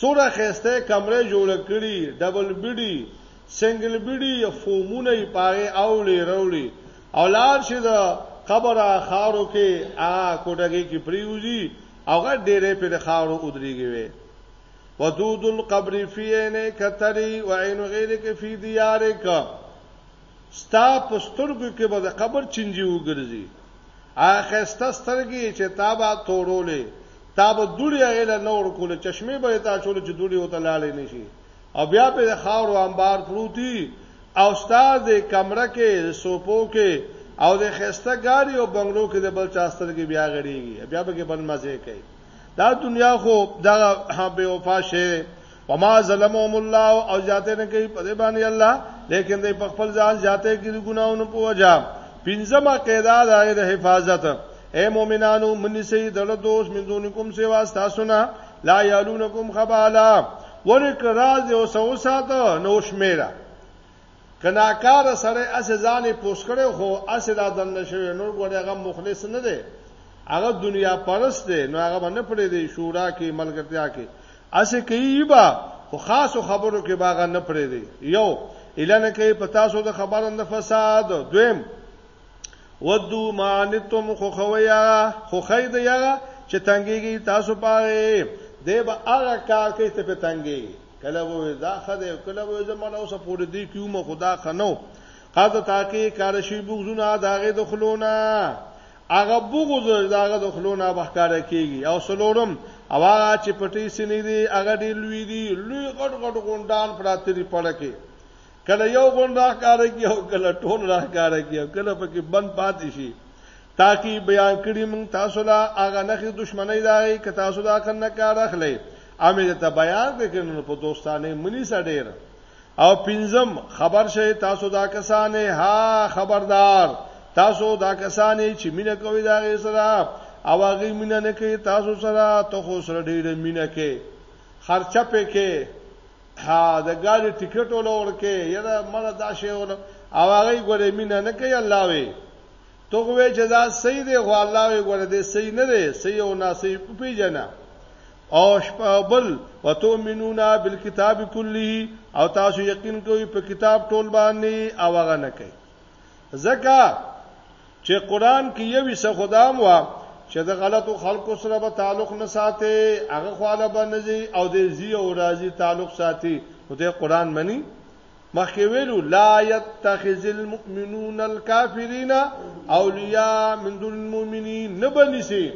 څوره ښایسته یې کمره جوړه کړي ډبل بیډي سنګل بیډي فومونه یې پاره اوړي روړي او لار شي د قبر خارو کې ا کوټګي کې پریوزي او غټ ډېرې په د خارو ودرېږي وي ودود القبر فی عینه کتری و عین غیرک فی دیارک ستا پسترګو کې به د قبر چنجي وګرځي هغه ښایسته سترګې یې چې تا به تورولې، تا به دوړې هغې له نه ورکولې، چشمې به یې ته اچولې چې دوړې ورته لاړې نه شي او بیا پرې د خاورو انبار پروت وي او ستا د کمره کې، د سوپو کې او د ښایسته ګاډي او بنګلو کې د بل چا سترګې بیا غړېږي او بیا پکې بنمزې کوي. دا دنیا خو دغه بې وفا شی دی. وما ظلمهم الله او ذاته نه کوي په دې باندې الله لیکن دې په خپل ځان ذاته کې ګناونه په وجا پنځمه قاعده دا د حفاظت اے مؤمنانو منی سي دل دوست من دونکم سیوا تاسو نه لا یالونکم خبالا ورک راز او سو ساته نو شمیره کناکار سره اس ځان پوس کړي خو اس را دن نشوي نور ګوره هغه مخلص نه دی هغه دنیا پرست دی نو هغه باندې پړې دی شورا کې ملګرتیا کې هسې که يي به خو خاصو خبرو کې به هغه نه پرېږدي يو اله نه کوي په تاسو د خبرن د فساد دویم ودو معنتم خو خویا خو خید یغه چې تنګيږي تاسو پاره دی به هغه کار کوي ته په تنګي کله وې دا خده کله وې زمونه اوسه پوره دی کیومه خدا خنو قد تاکي کار شي بوزونه داغه دخلونه هغه بغض د هغه د خلو نه به ښکاره کېږي او څلورم او هغه چې پټې سینې دي هغه ډېر لوی دي لوی غټ غټ غونډان پراته دي پړه کې کله یو غونډ راښکاره کړي او کله ټول راښکاره کړي او کله پکې بند پاتې شي تاکي بیان کړي مونږ تاسو لا هغه نخې دشمنی داغي که تاسو دا کنه کار اخلي امې ته بیان کړي نو په دوستانه منی سره ډېر او پنځم خبر شئ تاسو دا کسانې ها خبردار تاسو دا کسانې چې مینه کوي دا غي سره او هغه مینه نه کوي تاسو سره ته خو سره ډیره مینه کوي خرچه پې کې ها د ګاډي ټیکټ ولور کې یره مړه دا شی ول او هغه ګورې مینه نه کوي الله وي تو غوې چې دا صحیح دی خو الله وي ګورې دې صحیح نه دی صحیح او ناصحیح په پیژنه او شپه او بل وتؤمنون بالکتاب کله او تاسو یقین کوئ په کتاب ټول باندې او هغه نه کوي ځکه چې قران کې یوې څه خدام وا چې د غلطو خلکو سره به تعلق نه ساتي هغه خواله باندې او د زی او راضی تعلق ساتي نو د قران منی مخکې ویلو لا يتخذ المؤمنون الكافرين اولیاء من دون المؤمنین نبنسی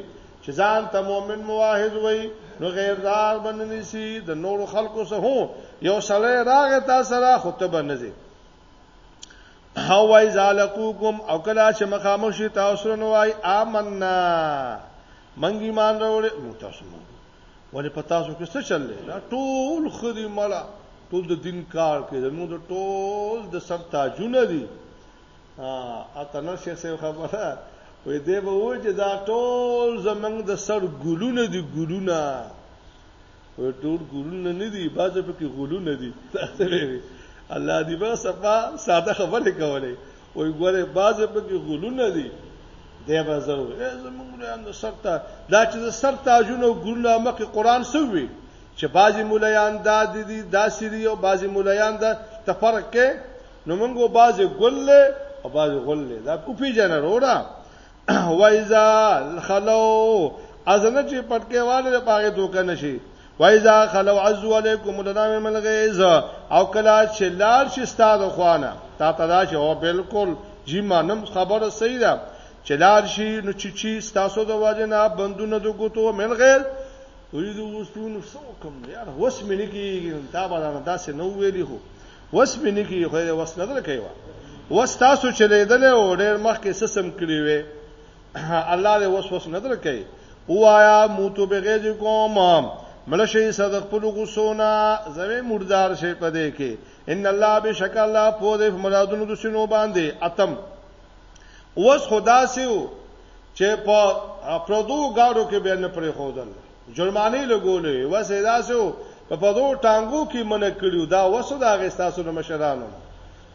چې ځان ته مؤمن موحد وای نو غیر دار بننی سي د نور خلکو سره هو یو سړی راغ تا سره خطب نه زی هو وای زالکوکم او کلا چې مخامخ شي تاسو نو وای آمنا منګی مان وروړي متاسم ولی په تاسو کې څه چل دی دا ټول خدي مړه ټول د دین کار کوي زموږ د ټول د سر تاجونه دي ا تنه شیخ صاحب خبره وې دې به و چې دا ټول زمنګ د سر ګلونه دي ګلونه و ټول ګلونه نه دي باز په کې ګلونه دي الله دې با صفا ساده خبره کوله وای ګوره بازه پکې غلونه دي دی به زه وې زمونږ مولایان د سر ته دا چې د سر تاجونه او ګلونه مخې قران سوي چې بعضی مولایان دا دي دي دا سری او بعضی مولایان دا تفرق کې نو موږ بعضی ګل او بعضی غل دا په پیژنه وروړه وایزا خلو ازنه چې پټکې والے د پاګه دوک نشي وایزا خلو عز علیکم لنام من غیظ او کلا چې لال شي ستاد خوانه تا تدا چې او بالکل جی مانم خبره صحیح ده چې لال شي نو چې چی ستاسو د واجه نه بندونه د ګوتو من غیظ ویدو وسونو سو کوم یار وس مې نه کیږي تا باندې داسې نو ویلی هو وس مې نه کیږي خو وس نه درکې و وس تاسو چلیدل او ډېر مخ کې سسم کړی وې الله دې وس وس نه درکې وایا موتو بغیر کوم ملشي صدق په لغوسونه زوی مردار شي پدې کې ان الله بشک الله په دې مرادونو د شنو باندې اتم وس خدا سیو چې په پردو گاډو کې به نه پرې خودل جرمانه لګولې وس داسو په پدو ټانګو کې من کړیو دا وسو دا غستاسو نه مشرانو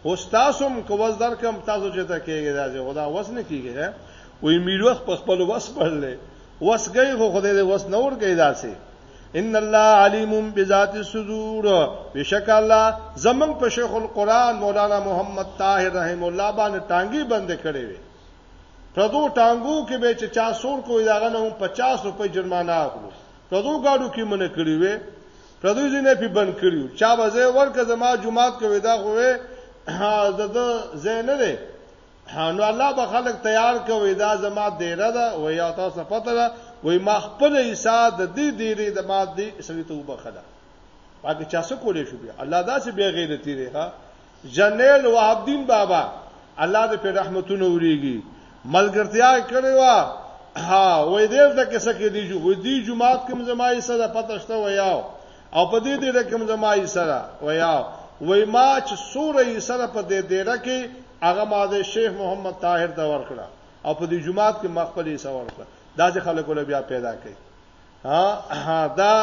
هوستاسوم کوز درکم تاسو چې ته کېږي دا چې خدا وس نه کیږي وې میروخ په خپل وس پړلې وس گئی خو خدای دې وس نور گئی داسې ان الله علیم بذات الصدور بشک الله زمون په شیخ القران مولانا محمد طاهر رحم الله باندې ټانګي بند کړي وي پردو ټانګو کې به چې چا سور کوی داغه نه هم 50 روپۍ جرمانه اخلو پردو گاډو کې منه کړی وې پردو ځینې په بند کړیو چا به زه ورکه زما جمعات کوي دا خو وې زده زه نه دی نو الله به خلک تیار کوي دا زما دیره ده و یا تاسو پته ده وای ما خپل عیسی د دې دیرې د ما دې سړي ته وبخله پکې چا څه کولې شو بیا الله دا سه بیا غیرتی دی ها جنرال وهابدین بابا الله دې په رحمتونو وريږي ملګرتیا کړې و ها وې دې ته کې سکه دی جو دی جمعات کوم زمای سره پته شته ویاو او په دې دې کوم زمای سره ویاو وې ما چې سورې سره په دې دې رکه هغه ما د شیخ محمد طاهر دا ورکړه او په دې جمعات کې مخبلې سره ورکړه دا چې خلکو له بیا پیدا کړي ها دا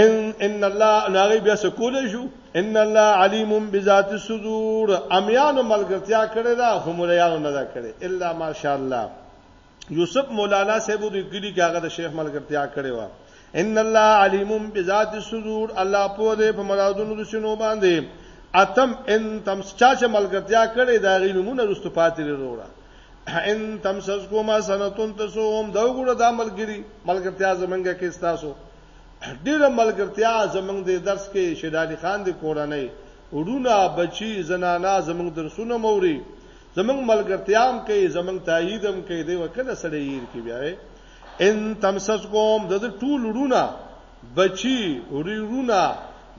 ان ان الله ناغي بیا سکول شو ان الله علیم بذات الصدور امیان ملګرتیا کړی دا هم ریانو نه دا کړی الا ماشاءالله یوسف مولانا صاحب د ګلی کاغه د شیخ ملګرتیا کړی و ان الله علیم بذات الصدور الله په دې په مرادونو د شنو باندې اتم ان تم چا چې ملګرتیا کړی دا غینمونه رستو پاتې وروړه ان تم سس کوما سنتون تسوم دا وګړه دا ملګری ملګرتیا زمنګه کې تاسو ډېره ملګرتیا زموږ دې درس کې شیرعلي خان دې کورنۍ، وروڼه، بچي، زنانه زموږ درسونه هم اوري، زموږ ملګرتیا هم کوي، زموږ تایید هم کوي، دی به کله سړی هېر کړي بیا وایي ان تمسسکم د ده ټول وروڼه، بچي، وریرونه،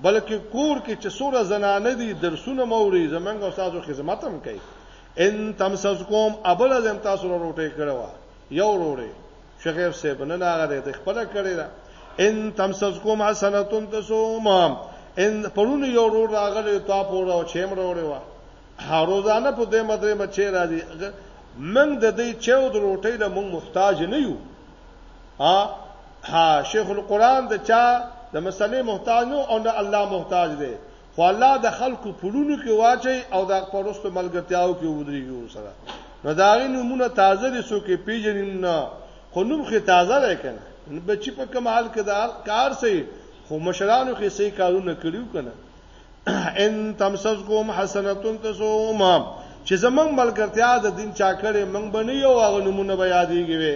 بلکې کور کې چې څوره زنانه دي درسونه هم اوري، زموږ او ستاسو خدمت هم کوي. ان تمسسکم ابله زم تاسو له روټۍ کړی وه یو وروره شغیب صاحب نه هغه دې خپل کړی دا ان تمسسکم حسنتون تسوم ان پرون یو ورو راغلی تا پوره او چیم وروړي وا روزانه په دې مدرې مچې راځي من د دې چاو د روټۍ له مونږ محتاج نه یو ها ها شیخ القران د چا د مسلې محتاج نو او نه الله محتاج دی خو الله د خلکو پړونو کې واچي او د پرستو ملګرتیاو کې ودرېږي ورسره نو دا غي نمونه تازه دي سو کې پیژنیم نه خو نوم خې تازه ده کنه بچی په کمال کې دا کار سي خو مشرانو کې سي کارونه کړیو کنه ان تمسسکم حسنتون تسوم چې زمنګ ملګرتیا د دین چا کړي منګ بنې یو هغه نمونه بیا دیږي وي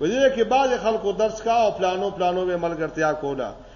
وځي کې بعض خلکو درس کا او پلانو پلانو به ملګرتیا کوله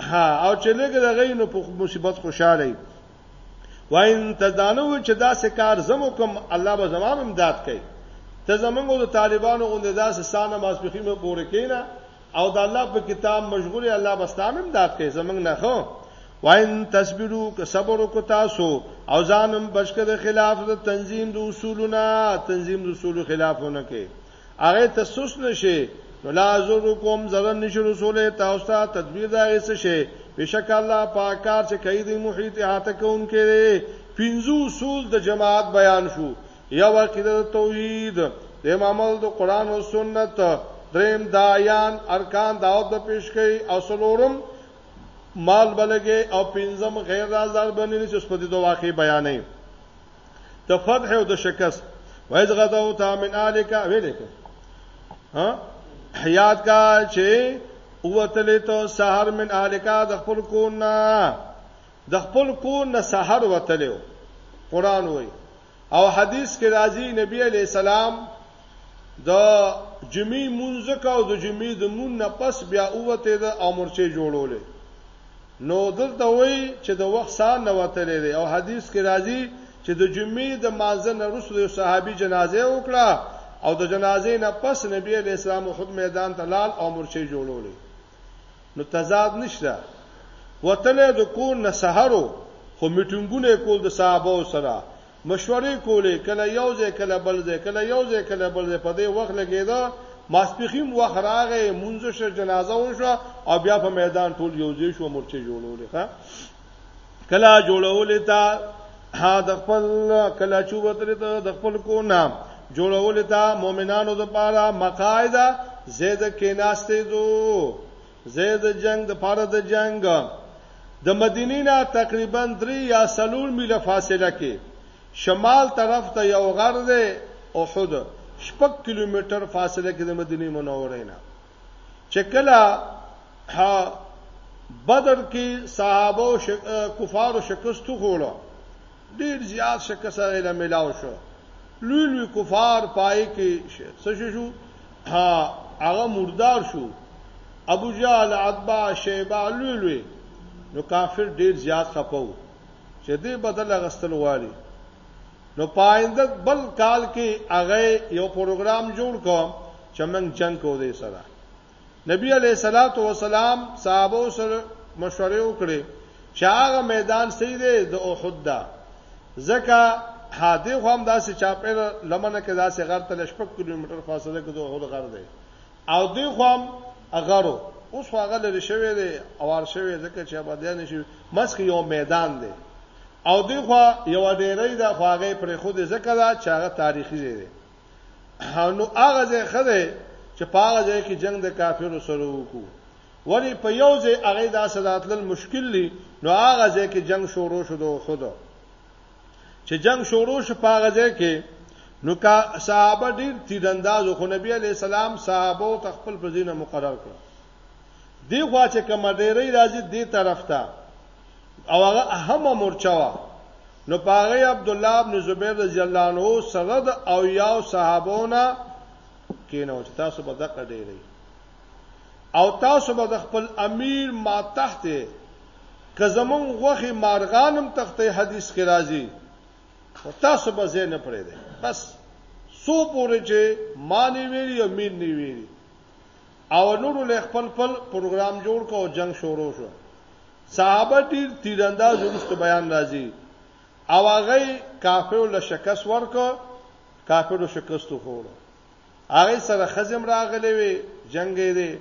ها او چې لګ دغې نو په مصیبت خوشاله واین ته دانو چې دا سکار زمو کوم الله به زمام امداد کوي ته زمونږ د طالبانو غوندې داسې سانه ماسپخی مې پورې کینا او د الله په کتاب مشغول الله بستانه امداد کوي زمونږ نه خو واین تصبرو که صبر کو تاسو او ځانم بشکره خلاف د تنظیم د اصولنا تنظیم د اصول خلافونه کوي هغه ته سوس نشي نو لا زور کوم زره نشي رسوله تاسو ته تدبیر دا غیس شي بشک الله پاکار چې کوي د محیط احاطه کوونکې دی پنځو اصول د جماعت بیان شو یو عقیده توحید د عمل د قران او سنت دریم دایان ارکان دعوت به پیش کړي او سلورم مال بلګي او پنځم غیر رازدار بنلی چې په دې دوه واقع بیانې د فتح او د شکست وایز غزاو تا من الک ویلې کو ها حیات کا چې اوتلې ته سحر من الک د خپل کو نه د خپل کو نه سحر وتلو قران وای او حدیث کې راځي نبی علی السلام د جمعی مونځ وکړ او د جمعی د مونځ نه پس بیا ووته د او مرچې جوړولې نو دلته وایي چې د وخت سان نه وتلې دی او حدیث کې راځي چې د جمعی د مانځه نه رسو د صحابي جنازه وکړه او د جنازې نه پس نبی علیہ السلام خود میدان ته لال او مرچې جوړولې نو تضاد نشته وتلې د کو نه سحرو خو میټنګونه کول د صحابه سره مشورې کولې، کله یو ځای، کله بل ځای، کله یو ځای، کله بل ځای، په دې وخت لګېده، ماسپښین وخت راغی، لمونځ وشو، جنازه وشوه او بیا په میدان ټول یو ځای شو، مورچې جوړولې، ښه کلا جوړولې تا ها د خپل کلا چوبترې ته د خپل کو نه جوړولې تا مؤمنانو د پاره مقاعده زید کې ناشته دو زه د جنګ د پاره د جنګ د مدینې نه تقریبا 3 یا 4 میله فاصله کې شمال طرف ته یو غر دی احد شپږ کیلومتر فاصله کې د مدینه منورې نه چې کله بدر کې صحابه او شک... کفار شکست خوړو ډیر زیات شکست غیله ملاو شو لوی لوی کفار پای کې څه شو ها هغه مردار شو ابو جهل عتبہ شیبه لوی لوی نو کافر ډیر زیات خپاو چې دې بدل غستل غواړي نو پاینده بل کال کې هغه یو پروګرام جوړ کو چې موږ جنگ کو دې سره نبی علیہ الصلوۃ والسلام صحابه سره مشوره وکړي چې هغه میدان صحیح دی د احد دا ځکه هاته خو هم داسې چاپېر لمنه کې داسې غر ته لشپک کیلومتر فاصله کې د احد غر دی او دی خو هم غرو اوس هغه لري شوی دی اوار شوی ځکه چې آبادیان شي مسخ یو میدان دی او دی خو یو ډیرې د خواغې پر خو دې ځکه دا چې هغه تاریخي دی نو هغه ځای خده چې په هغه ځای کې جنگ د کافرو سره وکړو ولی په یو ځای هغه داسې راتلل مشکل دي نو هغه ځای کې جنگ شروع شو د احد چې جنگ شروع شو په هغه ځای کې نو کا صحابه ډیر تیرانداز خو نبی علی السلام صحابه او تخپل په دینه مقرر کړ دی خوا چې کوم ډیرې راځي دی طرف ته او هغه اهمه مورچه وا نو پاغه عبد الله ابن زبیر رضی الله عنه سره د او یاو صحابونه کینو چې تاسو به دقه ډیرې او تاسو به د خپل امیر ماتحت یې که زمونږ غوښې مارغان هم تختی حدیث کې راځي خو تاسو به ځای نه پرې دی بس څو پورې چې ما نه ویری او مين نه ویری او نور له خپل خپل پروګرام جوړ کو او جنگ شروع شو صحابه ډیر تیرانداز ورست بیان راځي او هغه کافر له شکست ورکو کافر شکست خوړو هغه سره خزم راغلي وي جنگي دي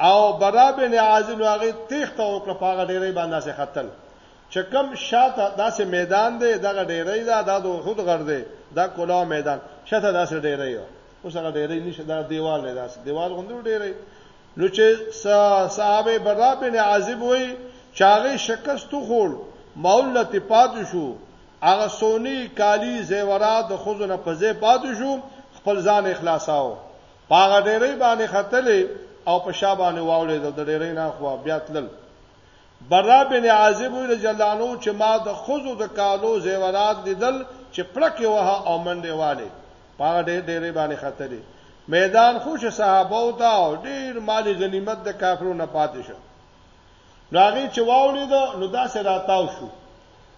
او برا بن عازب هغه تخته او کړه پاغه ډیرې باندې سه خطل چې کم شاته داسې میدان دی دغه ډیرې دا د احد غر دی دا کولا میدان شته داسې ډیرې یو اوس هغه ډیرې نشه دا دیوال دی داسې دیوال غوندو ډیرې نو چې صحابه برا بن عازب وای چاغه شکست خور مولت پات شو هغه سوني، کالي، زیورات د ښځو نه په ځای پاتې شو، خپل ځان یې خلاصاوه، په هغه ډېرۍ باندې ختلې او په شا باندې واوړېدل، د ډېرۍ نه اخوا بیا تلل. برا بن عازب وایي، رضي الله عنه، چې ما د ښځو د کالو زیورات لیدل چې پړک یې وهه او منډې یې والې، په هغه ډېرۍ باندې ختلې، میدان خوش صحابو ته او ډېر مال غنیمت د کافرو نه پاتې شو، نو هغې چې واوړېده، نو داسې راتاو شو،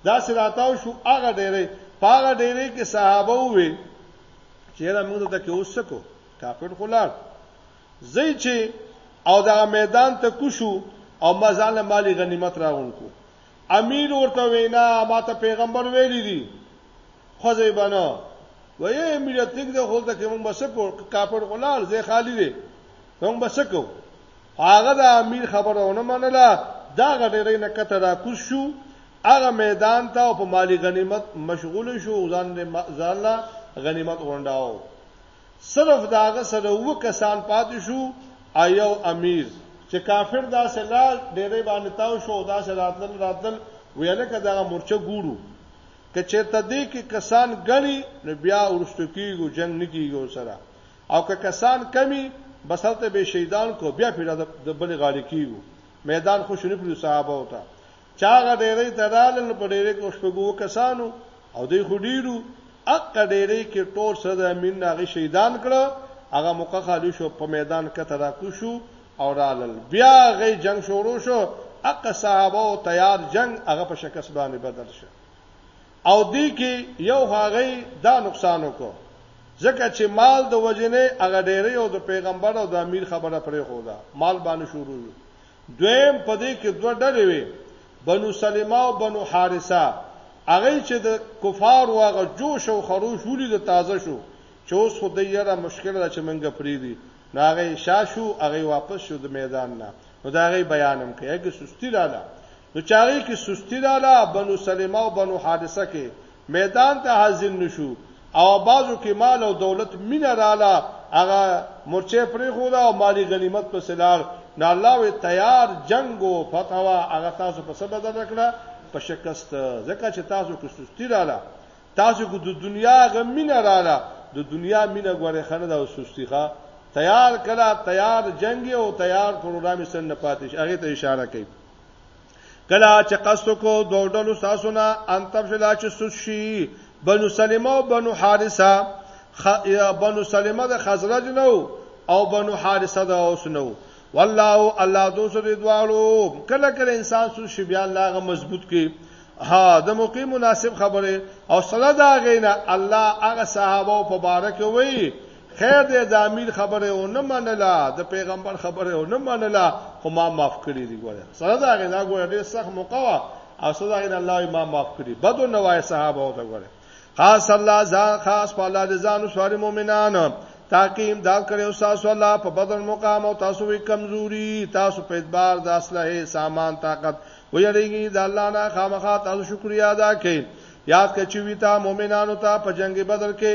داسې راتاو شو هغه ډېرې په هغه ډېرې کې صحابه ووي چې را موږ ته کې اوس کو کافر خلار زی چې او دا میدان ته کوشو او مزاله مالی غنیمت راغون کو امیر ورته وینا ماته پیغمبر ویلی دی ښځی به نه وای ای امریت تک د خلته کې مونږ بس کو کاپړ غلال زه خالی دی مونږ بس کو هغه د امیر خبره ونه منله دا غټړې نه کته را کوز شو هغه میدان ته او په مالی غنیمت مشغول شو ځان ځان لا غنیمت غونډاو صرف داغه سره و کسان پاتې شو ایو امیر چې کافر دا سلا ډېرې باندې تاو شو دا سره راتل راتل ویل کدا مرچه ګورو که چېرته دې کې کسان ګڼي نو بیا ورستو کېږو جنګ نه کېږي ورسره او که کسان کمي بس هلته به یې شهیدان کړو بیا پرې د بلې غاړې کېږو میدان خوشې نه پرېږدو صحابه او ته چې هغه ډېرۍ ته راغلل نو په ډېرۍ کې شپږ اووه کسانو او دوی خو ډېرو هغه ډېرۍ کې ټول سره د امین نه هغې شهیدان کړه هغه موقع خالي شو په میدان کښته راکوز شو او رالل بیا غي جنگ شروع شو اق صحابه او تیار جنگ هغه په شکست باندې بدل شو او دی کې یو هغه دا نقصان وکړو ځکه چې مال د وجنه هغه ډېرې او د پیغمبر او د امیر خبره پرې خو دا مال باندې شروع وي دویم په دې کې دوه ډلې وي بنو سلمہ او بنو حارثه هغه چې د کفار واغه جوش او خروش ولې د تازه شو چې اوس خدای یې را مشکل را چې منګه پریدي نو هغه شا شو هغه واپس شو د میدان نه نو دا هغه بیان هم کوي هغه سستی لاله نو چاغي کې سستی لاله بنو سلمہ او بنو حادثه کې میدان ته حاضر نشو او بازو کې مال او دولت مینه رااله هغه مرچه پرې خو دا او مالی غنیمت په سلار نه الله وی تیار جنگ او فتوا هغه تاسو په سبا بدل کړه په شکست ځکه چې تاسو کې سستی رااله تاسو کو د دنیا غمینه رااله د دنیا مینه غوړې خنه دا سستی ښه تیار کړه تیار جنگ او تیار پروګرام سن نه پاتې شي هغه ته اشاره کوي کله چې قصد کو دوړلو تاسو نه انتب شلا چې سوشي بنو سلمہ او بنو حارثه خ... بنو سلمہ د خزرج نو او بنو حارثه د اوس نو والله الله دوسو دې دوالو کله کله انسان سوشي بیا الله غ مضبوط کی ها د موقع مناسب خبره او سره دا غینا الله هغه صحابه په باره کې وایي خیر دې د امیر خبره او نه منله د پیغمبر خبره او نه منله خو ما معاف کړی دی ګوره سره دا غینا ګوره ډېر سخت موقع او سره دا غینا الله ما معاف کړی بدو نوای صحابه او ته ګوره خاص الله ځان خاص په الله دې ځان وسواري مؤمنان تاکي امداد کړي او تاسو الله په بدر مقام او تاسو وي کمزوري تاسو په اعتبار د اصله سامان طاقت ویریږي د الله نه خامخا تاسو شکریا ادا کړئ یاد کچوي تا مؤمنانو ته په جنگ بدر کې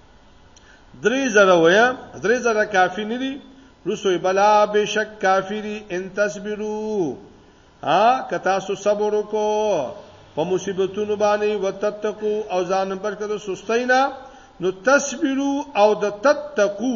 درې زره ویا درې زره کافی نه دي رسوی بلا بشک کافری ان تصبرو ها کتا سو صبر کو په مصیبتونو باندې وتتقو او ځان برکته سستینا نو تصبرو او د تتقو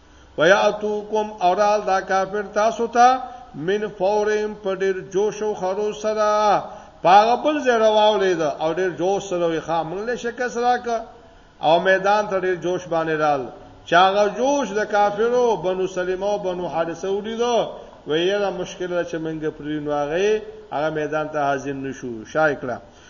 وياتوکم اورال دا کافر تاسو ته من فورم په ډیر جوش او خرو سره پاغه بل ځای راوړی دا او ډیر جوش سره وي خا موږ له شکست راک او میدان ته ډیر جوش باندې رال چاغه جوش د کافرو بنو سلیمه او بنو حارثه ولیدو ویره مشکل چې منګه پرینو هغه هغه میدان ته حاضر نشو شای کړه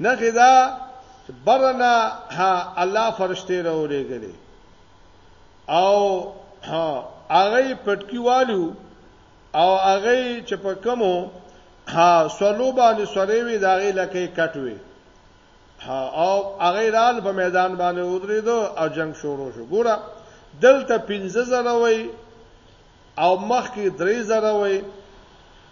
نښې دا چې بره نه الله فرشتې راولېږلې او هغه یې پټکي والو او هغه یې چې په کومو سولو باندې سورې وي دا غي لکه کټ وي او هغه رال په میدان باندې ودرېدو او جنگ شروع شو ګوره دلته 15000 وای او مخکې 3000 وای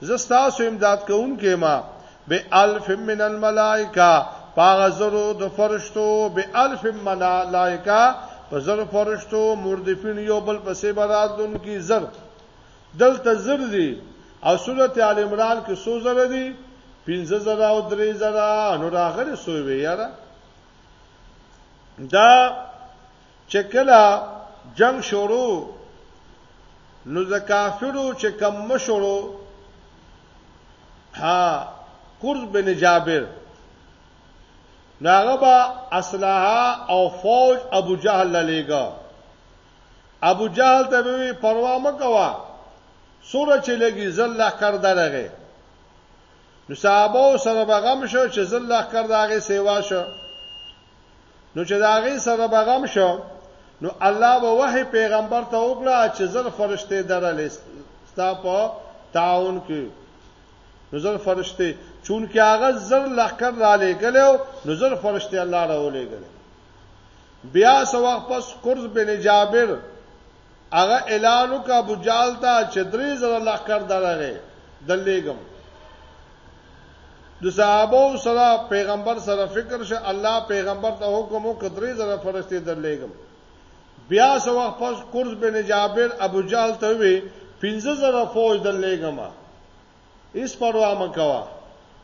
زه ستاسو امداد کوونکی ما به الف من الملائکه پاغه زرو د فرشتو به الف منا لایکا په زر فرشتو مردفین یو بل پسې براتون کی زر دلته زر دی او سورته ال عمران کې سو زر دی 15 زر او 3 زر نو راغره سو وی یاره دا چه کله جنګ شروع نو د کافرو چه کم مشرو ها قرز بن جابر ناغبا اسلحه او فوج ابو جهل للیګا ابو جهل ته وی پروا مکوا سوره چې لګي زله کر درغه نو صحابه سره بغم شو چې زله کر داغه سیوا شو نو چې دا غي سره بغم شو نو الله به وحي پیغمبر ته وکړه چې زر فرشته درلې ستا په تعاون کې نو زر فرشته چون کې هغه زر لخر را لګلو نو زر فرشته الله را ولېګل بیا سو وخت پس قرز بن جابر هغه اعلان وکړ ابو جهل ته چې درې زره لښکر درغه دلېګم د صحابه سره پیغمبر سره فکر شه الله پیغمبر ته حکم وکړ درې زره فرشتي درلېګم بیا سو وخت پس قرز بن جابر ابو جهل ته وی 15000 فوج درلېګم هیڅ پروا مه کوه.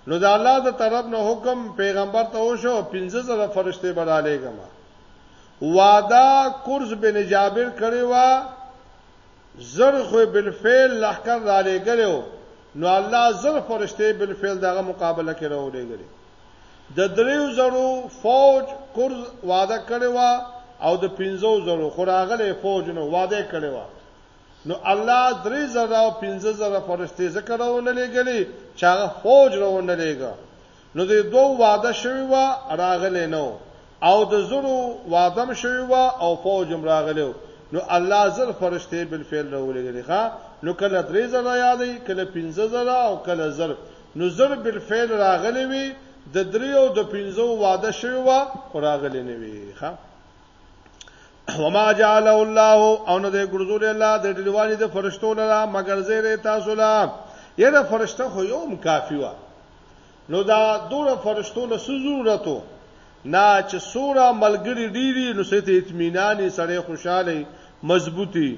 نو د الله د طرف نه حکم پیغمبر ته وشو، پنځه زره فرشتې به رالېږم. وعده کرز بن جابر کړې وه، زر خو یې بالفعل لښکر رالېږلی و، نو الله زر فرشتې بالفعل د هغه مقابله کې راولېږلې. د درېیو زرو فوج کرز وعده کړې وه او د پنځو زرو، خو راغلی فوج نه و، وعده یې کړې وه. نو الله درې زره او پنځه زره فرشتي ذکر راونه لېږلي چې هغه فوج راونه لېږه نو د دوه وعده شوی و راغلی نو او د زرو وادم شوی و او فوج هم راغلی نو الله زر فرشته بل فعل راولېږلی ښا نو کله درې زره یادې کله پنځه زره او کله زر نو زر بل فعل راغلی وي د دریو د پنځو وعده شوی و خو راغلی نه وي ښا وما جعل الله او نه دې ګرځول الله د ډیروالي د فرشتو لرا مگر زیره تاسو لا یره فرشته خو یو کافی و نو دا دوره فرشتو له ضرورتو نه چې سوره ملګری ډیری نو سته اطمینان سره خوشاله مضبوطی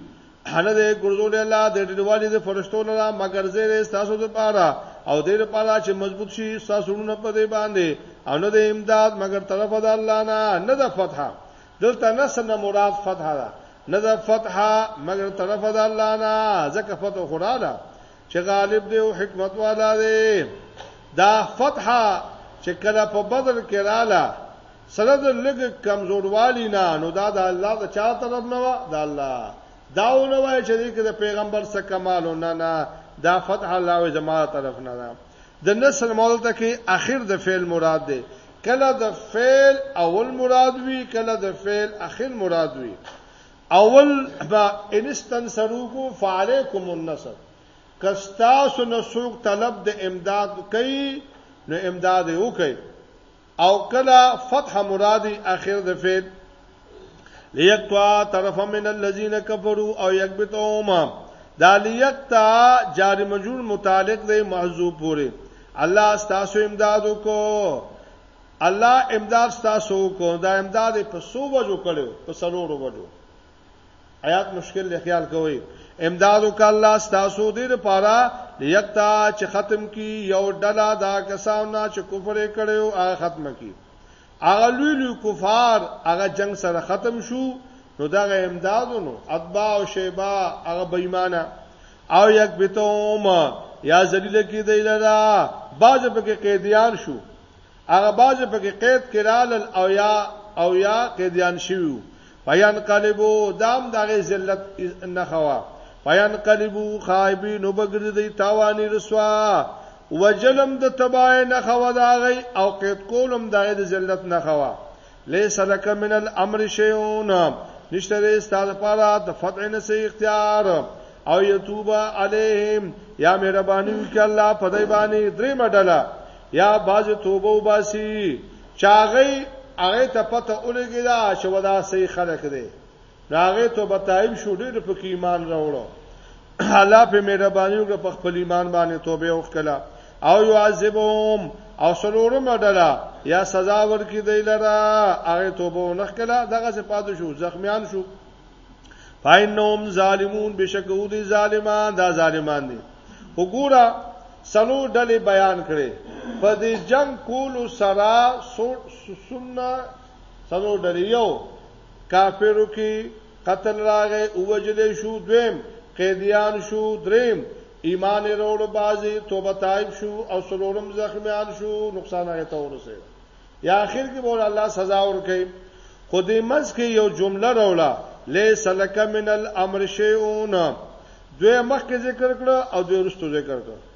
هنه دې ګرځول الله د ډیروالي د فرشتو لپاره مگر زیره تاسو ته پاره او دې لپاره چې مضبوط شي تاسو نه په دې باندې او نه د امداد مگر طرف د الله نه نه د فتح دلته نصر نه مراد فتح ده نه د فتح مگر طرف د الله نه ځکه فتح خدا ده چې غالب دی او حکمت والا دی دا فتح چې کله په بدر کې رااله سره د لګ کمزوروالی نه نو دا د الله د چا طرف نه وا د الله دا ونه وای چې د پیغمبر سره کمال نه نه دا فتح الله او زما طرف نه ده د نسل مول ته کې اخر د فعل مراد ده کله د فعل اول مراد وی کله د فعل اخر مراد وی اول با انستنصرو کو فعلیکم النصر کستا سو نسوک طلب د امداد کوي نو امداد یو کوي او کلا فتح مرادی اخر د فعل لیکتوا طرف من الذين كفروا او یکبتهم دا لیکتا جاری مجرور متعلق دی محذوب پوری الله ستاسو امداد وکړو الله امداد ستاسو کو دا امداد په سو وجو کړو په سلوړو وجو آیات مشکل دی خیال کوئ امداد وک الله ستاسو دې لپاره یکتا چې ختم کی یو ډلا دا کسانو چې کفر کړو هغه ختم کی هغه لوی لوی کفار هغه جنگ سره ختم شو نو دا امدادونو اتباع او شیبا هغه بېمانه او یک بتوم یا ذلیل کی دی لرا باز په کې قیدیان شو هغه بعضې پکې قید کې رالل او یا او یا قیدیان شوي وو. فینقلبو دا هم د هغې ذلت نښه وه. فینقلبو خائبین وبګرځي دوی تاواني رسوا. وژل هم د تباهۍ نښه وه د هغوی او قید کول هم د هغوی د ذلت نښه وه. ليس لك من الامر شيئون نشته دې ستاسو لپاره د فتح نه سي اختیار او یتوبا علیهم یا مهرباني وکړه الله په دای باندې درې مډله یا باز توبه وباسي چاغی هغه ته پته اولګی دا چې ودا سي خلق دی نو هغه توبه تایب شو ډېر په کې ایمان راوړو الله په مهرباني وکړه په خپل ایمان باندې توبه وکړه او يعذبهم او سلورم ډلا یا سزا ورکړي دی لره هغه توبه ونکړه دغه صفات شو زخمیان شو فینهم ظالمون بشکو دي ظالمان دا ظالمان دي وګوره سلو ډلې بیان کړي په دې جنگ کولو سره سنت سلو ډلې یو کافرو کی قتل راغی ووجل شو دویم قیدیان شو دریم ایمان یې وروړ بعضی توبه تائب شو او څلورم زخمیان شو نقصان هغه ته ورسه یا اخر کې بول الله سزا ورکړي خو دې منځ کې یو جمله وروړه لیس لک من الامر شیئون دوی مخکې ذکر کړ او دوی وروسته ذکر کړ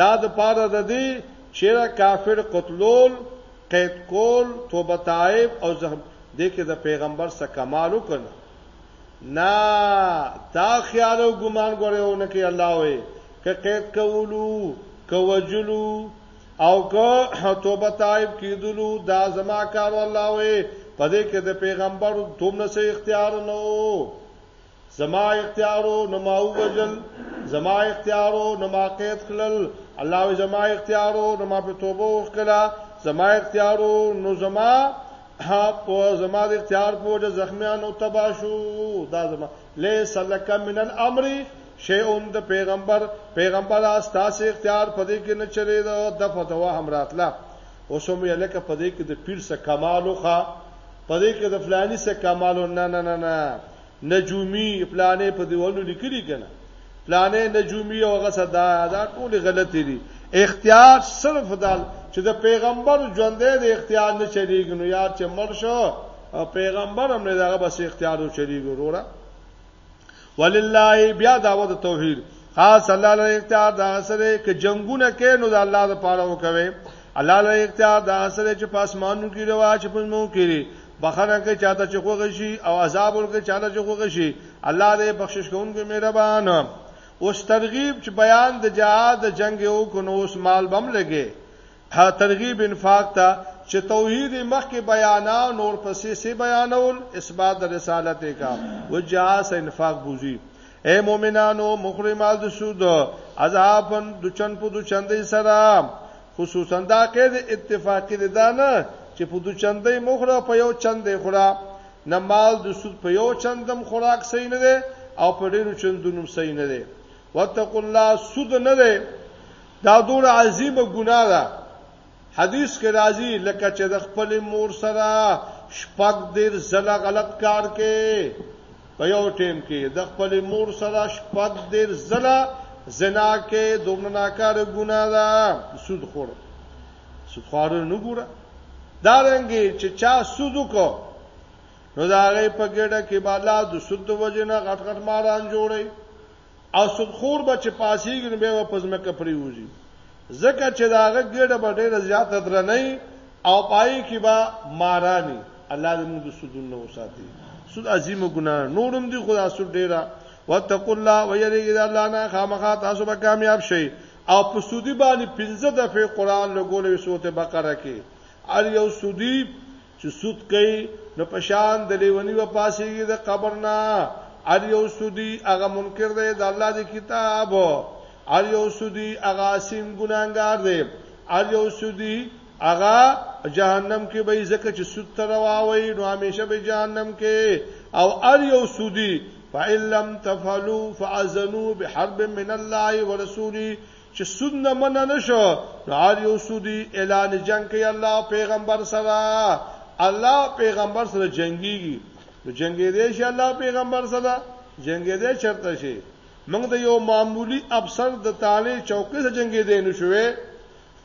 دا د پاره د دې چیرې کافر قتلول قید کول توبه تائب او زخم دې کې د پیغمبر سره کمال وکنه نه دا خیال او ګمان غوړیونه کې الله وې که قید کولو که وجلو او که توبه تائب کیدلو دا زما کار الله وې پدې کې د پیغمبر دومره سه اختیار نو زما اختیارو نو ما وجل زما اختیارو نو ما قید کړل الله وی زما اختیارو نو ما په توبه وکړه زما اختیارو نو زما ها په زما د اختیار په وجه زخمیانو تبا شو دا زما لیس لک من الامر شیء د پیغمبر پیغمبر استاس اختیار پدې کې نه چلے دا د فتوا هم راتله اوس هم یې لکه پدې کې د پیر سره کمالو ښا پدې کې د فلانی سره کمالو نه نه نه نه نجومی پلانې په دیوانو لیکلی کنه پلانې نجومی او غسه دا دا ټول غلطی دي اختیار صرف دال چې د پیغمبر ژوندې د اختیار نه چلیږي نو یار چې مر شو او پیغمبر هم نه دغه بس اختیار او چلیږي وروره ولله بیا دعوت توحید خاص الله له اختیار دا سره ک جنگونه کې نو د الله لپاره وکوي الله له اختیار دا سره چې پاسمانو کې روا چې پزمو کې بخنه کې چاته چې خوښ شي او عذاب ورکه چاته چې خوښ شي الله دې بخشش کوونکی مهربان اوس ترغیب چې بیان د جهاد جنگ یو کو نو اوس مال بم لګي ها ترغیب انفاق ته چې توحید مخکې بیانا نور پسې سي بیانول اثبات رسالت کا وجاس انفاق بوزي اے مومنانو مخری مال د سود عذابن د چن په د چندې سره خصوصا دا قید اتفاقی دی دا نه چې په د چندې مخره په یو چندې خورا نه مال د سود په یو چندم خوراک صحیح نه دی او په ډیرو چندونو صحیح نه دی وتق الله سود نه دی دا ډور عظیمه ګناه ده حدیث کې راځي لکه چې د خپل مور سره شپږ دیر زله غلط کار کې په یو ټیم کې د خپل مور سره شپږ دیر زله زنا کې دومره ناکار ګناه ده سود خور سود خور نه ګوره دا رنګي چې چا سود کو نو دا غي په ګډه کې بالا د سود وجنه غټ غټ ماران جوړي او سودخور به چې پاڅېږي نو بیا به په ځمکه پرېوځي، ځکه چې د هغه ګېډه به ډېره زیاته درنه وي او په هغې کې به ماران وي. الله دې موږ د سودونو نه وساتي. سود عظیمه ګناه ده، نور هم دي خو دا سود ډېره. واتقوا الله، ویرېږئ د الله نه، خامخا تاسو به کامیاب شئ. او په سودي باندې پنځه دفعې قرآن لګولی وي سورت بقره کې، هر یو سودي چې سود کوي نو په شان د لیونی و پاسېږي د قبر نه ار یو سودی هغه منکر دی د الله د کتاب ار یو سودی هغه سین ګناګار دی ار یو سودی هغه جهنم کې به زکه چې سود تر واوي نو همیشه به جهنم کې او ار یو سودی فإِن لَّمْ تَفْعَلُوا فَأَذَنُوا بِحَرْبٍ مِّنَ اللَّهِ وَرَسُولِهِ چې سود نه منه نشو نو هر یو سودی اعلان جنگ کوي الله پیغمبر سره الله پیغمبر سره جنگيږي نو جنگي دې شي الله پیغمبر سره جنگي دې چرته شي موږ د یو معمولی افسر د تاله چوکې سره جنگي دې نو شوې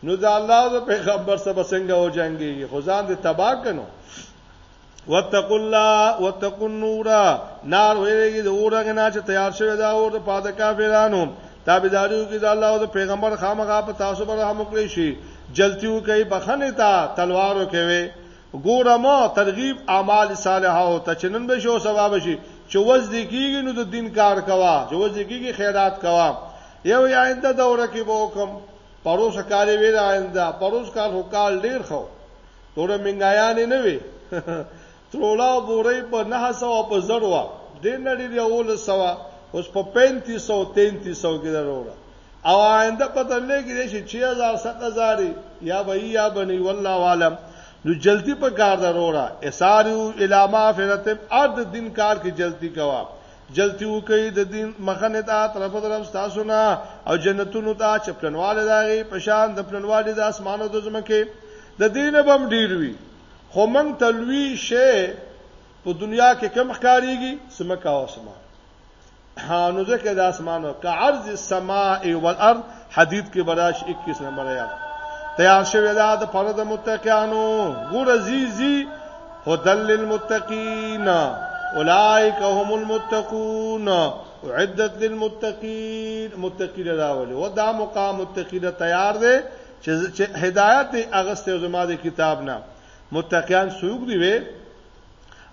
نو د الله د پیغمبر سره څنګه و جنگي خو ځان دې تباہ کنو وتقوا الله وتقوا النور نار ویریږي د اورګه نه چې تیار شوی دا اور د پاده کافرانو تابعداریو کې د الله او د پیغمبر خامغه په تاسو پر رحم وکړي شي جلتیو کوي بخنه تا تلوارو کوي ګورمو ترغیب اعمال صالحه او تچنن به شو ثواب شي چې وځ دي کیږي نو د دین کار کوا چې وځ دي کیږي خیرات کوا یو یا انده دوره کې به وکم پروس کال ویل آینده پروس کال هو کال ډیر خو ګوره منګایانې نه وي ترولا بورې په 900 په زړه وا دې نړۍ دی اول سوا اوس په 3500 3300 کې دروړه او آینده په تلې کې شي 6000 7000 یا به یا بني والله عالم نو جلتی په کار دروړه اساریو الاما فرتب ارد دین کار کې جلتی کوا جلتی وکي د دین مخنه ته طرف درف تاسو نه او جنتونو ته چې پلنواله داغي پشان د پلنواله د اسمانو د زمکه د دین بم ډیر وی خو من تلوي شی په دنیا کې کم ښکاریږي سمکا او اسمان ها نو ځکه د اسمانو کعرض السماء والارض حدیث کې براش 21 نمبر آیات تیار شوی دا د فرض متقینو ګور عزیزی هدل للمتقین اولائک هم المتقون عدت للمتقین متقین راولي و دا مقام متقین تیار دی چې هدایت دی هغه ستو زما د کتاب نه متقین سوق دی وي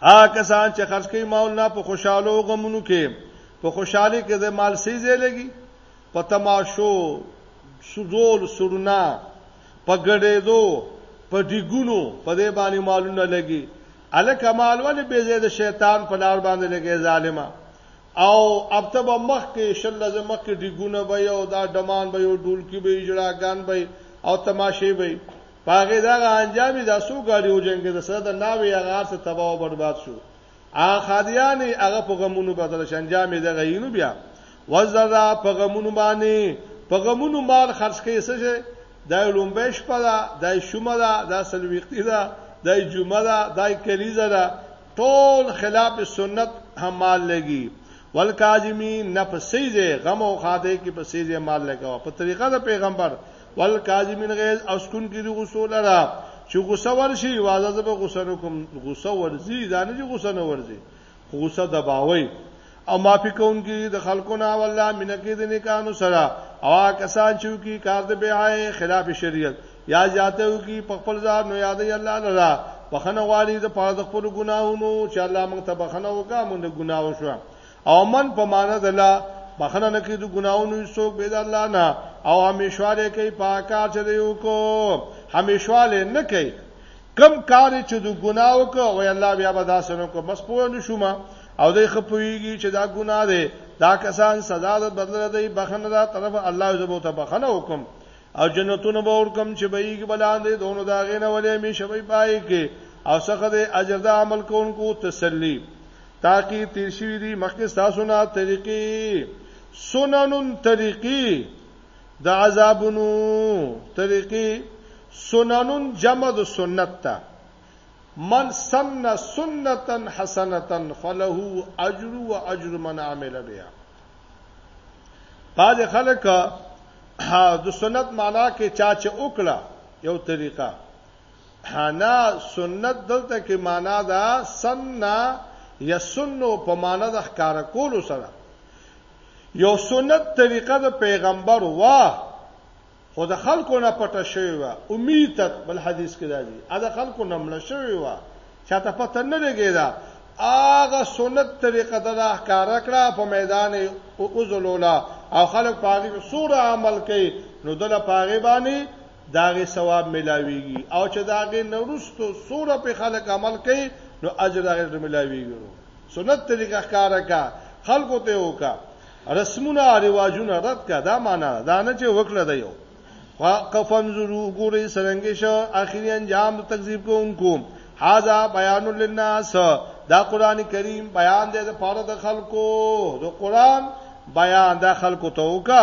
آ کسان چې خرج کوي مال نه په خوشاله او غمونو کې په خوشحالي کې د مال سي زیلږي په تماشو، سوزول، سورنا، په ګډېدو، په ډیګونو، په دې باندې مالونه لګي. هلکه مال ولې بې ځایه د شیطان په لار باندې لګوې ظالمه؟ او اب ته به مخکې شل ورځې مخکې ډیګونه به یې او دا ډمان به یې او ډولکي به یې اجړاګان به یې او تماشې به یې په هغې دغه انجام یې دا څو ګاډي وجنګېده سره د ناوې هغه هر څه تباه او برباد شو ا خادیانی هغه په غمونو بدل شنجام یې دغه یینو بیا وزرا په غمونو باندې په غمونو مال خرج کوي څه شي دا لومبه شپه ده دا شومه ده دا سلويختی ده دا جمعه ده دا کلیزه ده ټول خلاف سنت هم مال لګي والکاظمین نفسیزه غم او خاده کې پسیزه مال لګاو په طریقه د پیغمبر ول کاظمین غیظ او سکون کې دی غوسه لرا چې غوسه ورشي واځه زب غوسه نکوم غوسه ورزي دا نه چې غوسه نه ورزي غوسه دباوي او معافي کوونکی د خلکو نه والله منکې د نیکانو سره او کسان چې کی کار د بیاي خلاف شریعت یا جاته کی په خپل ځان نو یاد الله لرا بخنه غواړي د پاره د خپل ګناهونو چې الله موږ ته بخنه وکا موږ ګناه وشو او من په معنا د لا بخنه نه کوي د ګناونو څوک به د الله نه او همیشواله کوي پاکار چې یو کو همیشواله نه کوي کم کار چې د ګناو کو او الله بیا به دا سره کو بس پوه نه شوم او دوی خپويږي چې دا ګناه ده دا کسان سزا ده بدل ده بخنه ده طرف الله زبو ته بخنه حکم او جنتونه به ورکم چې به یې بلاندې دونو دا غینه ولې می شوی پای کې او څخه د اجر د عمل کوونکو تسلی تاکي تیر شوی دی مخکې تاسو نه طریقې سننن طریقې د عذابونو طریقې سننن جمع د سنت ته من سن سنتا حسنتا فله اجر و اجر من عمل بها بعض خلک د سنت معنا کې چا چې وکړه یو طریقه نه سنت دلته کې معنا دا سن یسنو په معنا د ښکار کولو سره یو سنت طریقه د پیغمبر وا خو د خلکو نه پټه شوی و امیتت بل حدیث کې راځي ا د خلکو نه مړ شوی و چاته پته نه لګی دا اغه سنت طریقه د احکار کړه په میدان او ذلولا او خلک پاغي سور عمل کوي نو دله پاغي باندې د هغې ثواب ملاویږي او چه د هغې نه وروسته سوره پرې خلک عمل کوي نو اجر د هغې ته ملاویږي نو سنت طریقه ښکاره کړه خلکو ته یې وکړه رسمونه رواجونه رد کړه دا معنا ده دا نه چې وکړه د یو قفن زرو ګوري سرنګې شو اخیری انجام د تکذیب کوونکو هاذا بیان للناس دا قران کریم بیان دی د پاره د خلکو د قران بیان د خلکو ته وکړه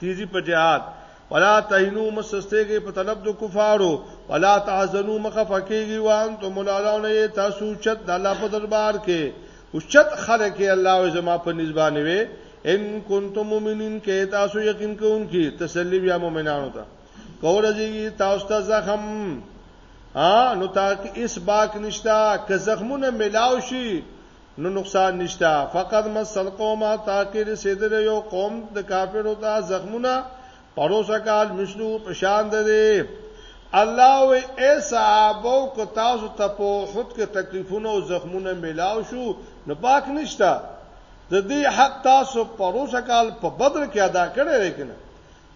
تیزی په جهاد ولا تهنو مسستېږي په طلب د کفارو ولا تعزنو مخه فکیږي وان ته مولالون یې تاسو چت د الله په دربار کې او چت خلک الله او زما په نسبانه وي ان کنتم مؤمنین کې تاسو یقین کوونکی تسلی بیا مؤمنانو ته کور ازیږي تاسو ته زخم ا نو تا کې اس باک نشتا که زخمونه ملاو شي نو نقصان نشته فقط مس القوم تاکي رسیدل یو قوم د کافرو ته زخمونه پروسه کال مثلو پشان ده دی الله وی اے صحابو کو تاسو ته په خود کې تکلیفونه او زخمونه ملاو شو نو باک نشتا د دې حق تاسو پروسه کال په بدر کې ادا کړی دی کنه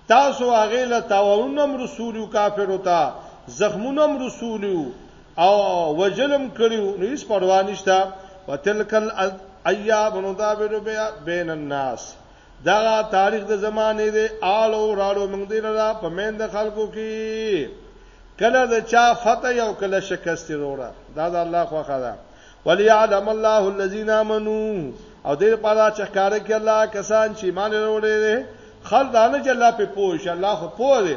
تاسو هغې له تاوانونو هم رسولي یو، کافرو ته زخمونه هم رسولي یو او وژل هم کړي یو، نو هېڅ پروا نشته. وتلک الایام نداولو بین الناس، دغه تاریخ د زمانې دی، اړو راړو موږ دې لره په میند خلکو کې، کله د چا فتح وي او کله شکست وروره، دا د الله خوښه ده. وليعلم الله الذين امنوا او دې لپاره چې ښکار کې الله کسان چې ایمان وروړي دي خلک دا نه چې الله په پوه شي الله خو پوه دی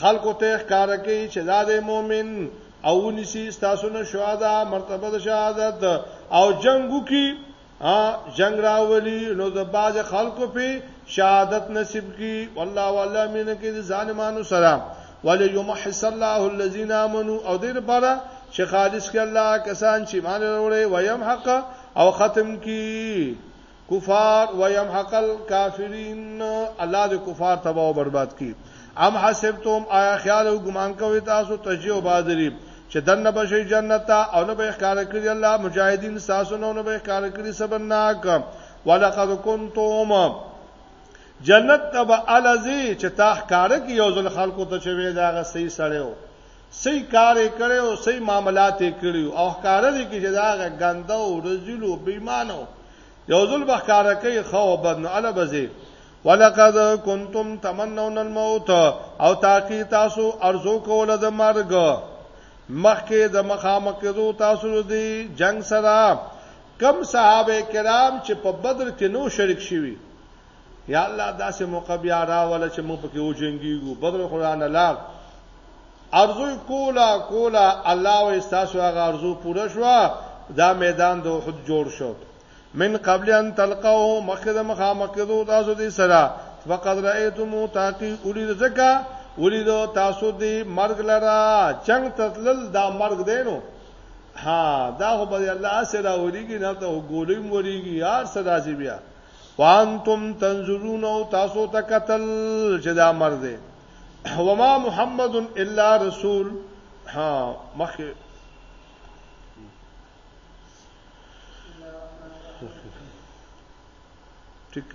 خلکو ته ښکار کوي چې دا د مؤمن او نسی تاسو نه شهدا مرتبه د شهادت او جنگو کې ا جنگ راولي نو د باز خلکو په شهادت نصیب کی والله والله مين کې ظالمانو سلام وليمحص الله الذين امنوا او دې لپاره چې خالص کړي الله کسان چې مان وروړي ويمحق او ختم کی کفار ويمحق الكافرين الله دې کفار تباہ او برباد کی ام حسبتم آیا خیال او ګمان کوي تاسو تجیو بادری چې دنه بشي جنت او نه به ښکار کړی الله مجاهدین تاسو نه به ښکار کړی سبناک ولقد کنتم جنت ته به الزی چې تا ښکاره کې یو ځل خلکو ته چوي دا غ صحیح سړیو صحیح کار کړي او صحیح معاملات کړي او ښکاره دي کې دا غ ګنده او رزل او بېمانو یو ځل به ښکاره کوي خو بد نو الا بزي ولقد کنتم تمنون الموت او تاکي تاسو ارزو کوله د مرګ مخکې د مخامخ کېدو تاسو د جنگ سره کوم صحابه کرام چې په بدر کې نو شریک شوي یا الله داسې موقع بیا راوله چې موږ پکې وجنګیږو بدر خو رانه لاړ ارزو کولا کولا الله او استاسو هغه ارزو پوره شو دا میدان د احد جوړ شو من قبل ان تلقاه مخد مخا مخدو تاسو دې سره فقد رأيتم تاقي اولي رزقا اولي دو تاسو دې مرګ لرا چنګ تتلل دا مرګ دینو ها دا خو به الله سره وريږي نه ته ګولیم وريږي یار صدا سی بیا وانتم تنظرون او تاسو ته قتل چې دا مرز دی وما محمد الا رسول ها مخ ټیک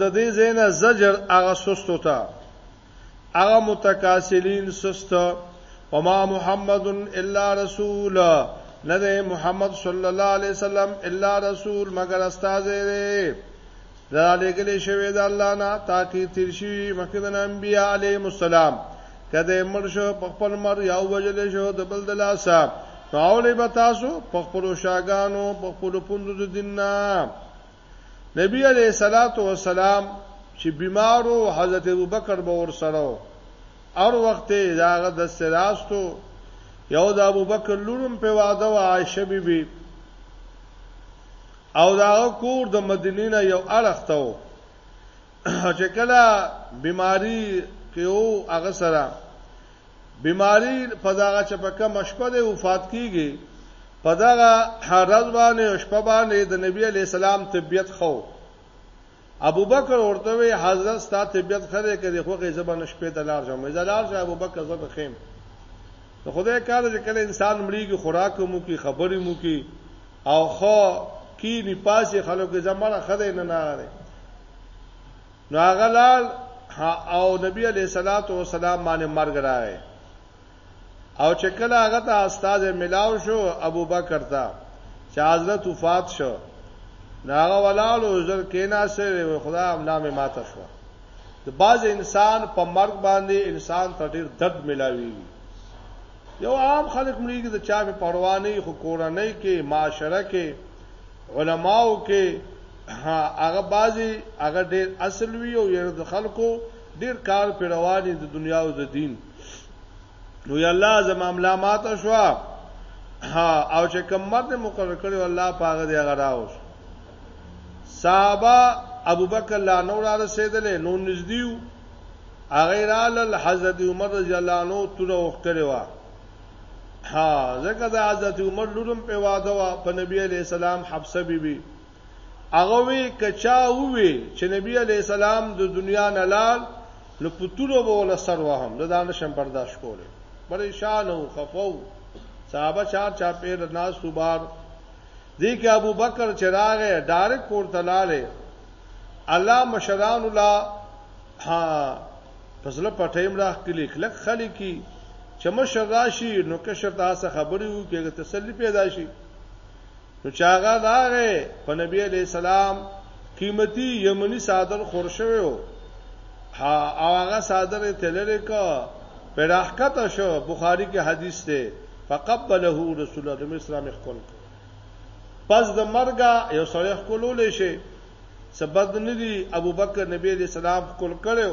د دې زینا زجر هغه سستو ته هغه متکاسلین سست وما محمد الا رسول نه ده محمد صلی الله علیه وسلم الا رسول مگر استاد دی را لېږلې شوې د الله نه تاکي تیر شي مخکې د انبیا علیهم السلام کده مړ شو په خپل مر یا وجل شو د بل د لاسه نوولې به تاسو په خپل شاګانو په خپل پوندو د دین نه نبی علیہ الصلات والسلام چې بیمارو حضرت ابوبکر به ور سره اور وخت داغه د سراستو یو د ابوبکر لورم په واده او عائشه بیبي بی او دا کور د مدینې نه یو اړخ ته و چې کله بیماری کې او هغه سره بیماری په داغه چې په کوم شپه د وفات کیږي په داغه حرز باندې شپه باندې د نبی علی سلام طبیعت خو ابوبکر ورته وی حضرت ستا طبیعت خره کړي خو غي زبن شپې ته لار شم زه لار شم ابوبکر زبن خیم نو خدای کار چې کله انسان مړیږي خوراک مو کی خبرې مو کی او خو کی نی پاسې خلکو زمره خدای نه ناره نو هغه لال او نبی علیہ الصلوۃ والسلام باندې مرګ راغی او چې کله هغه ته استاد ملاو شو ابو بکر ته چې حضرت وفات شو ناغه ولالو زر کینا سره و خدا املا می ماته شو د باز انسان په مرګ باندې انسان ته ډیر درد ملاوي یو عام خلک مړیږي د چا په پروا نه خو کورنۍ کې معاشره کې علماو کې هغه بازي هغه ډیر اصل وی او یره د خلکو ډیر کار په رواني د دنیا او د دین نو یا الله زما ملا ماته شو او چې کوم مرد مقرر کړو الله پاغه دی غراوس صحابه ابوبکر لا نور را رسیدلې نو نږدې غیر ال حضرت عمر رضی الله عنه تر وخت کړو ها زکه د حضرت عمر لورم په واده وا په نبی علی السلام حفصه بیبي بی هغه وی که چا ووی چې نبی علیه السلام د دنیا نه لال نو په تورو به ول سر وهم د دانه شم برداشت کوله پریشان او خفو صحابه چار چا پیر ناس صبار دی کې ابو بکر چراغ ډایرک کور تلاله الله مشران الله ها پسله پټیم راخ کلی کلک خلی کی چې مشر راشي نو کشر تاسو خبرې وو کې تسلی پیدا شي نو چې هغه راغی په نبی علیه السلام قیمتي یمني څادر خور شوی و او هغه څادر یې تللی که په راښکته شو بخاري کې حدیث دی فقبله رسول الله نبی اسلام خپل پس د مرګ یو سړی خپلول شي سبد ندی ابوبکر نبی علیہ السلام خپل کړو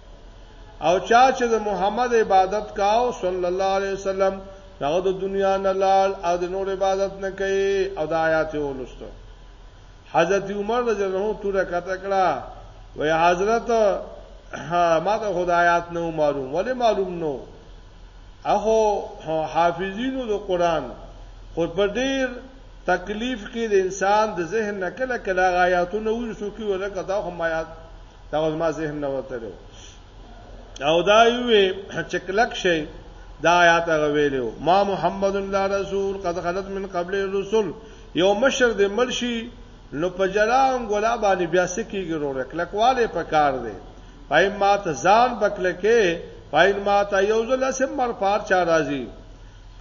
او چا چې د محمد عبادت کاو صلی الله علیه وسلم هغه د دنیا نه لال او د نور عبادت نه کوي او د آیات ولستو حضرت عمر رضی الله عنه توره کته کړه وای حضرت ما ته خدایات نه معلوم ولی معلوم نو اخو حافظینو د قران خود په ډیر تکلیف کې د انسان د ذهن نه کله کله آیاتونه وځو کې ولکه دا هم آیات دا اوس ما ذهن نه وته دی او دا یوې چې کلک شي دا آیات غویلو ما محمد الله رسول قد خلت من قبل الرسل یو مشر د مرشي نو په جلان ګلا باندې بیا سکیږي رو کلکواله په کار دی پایم ما ته ځان بکلکه پاین ما ته یو ځل سم مر پار چا راځي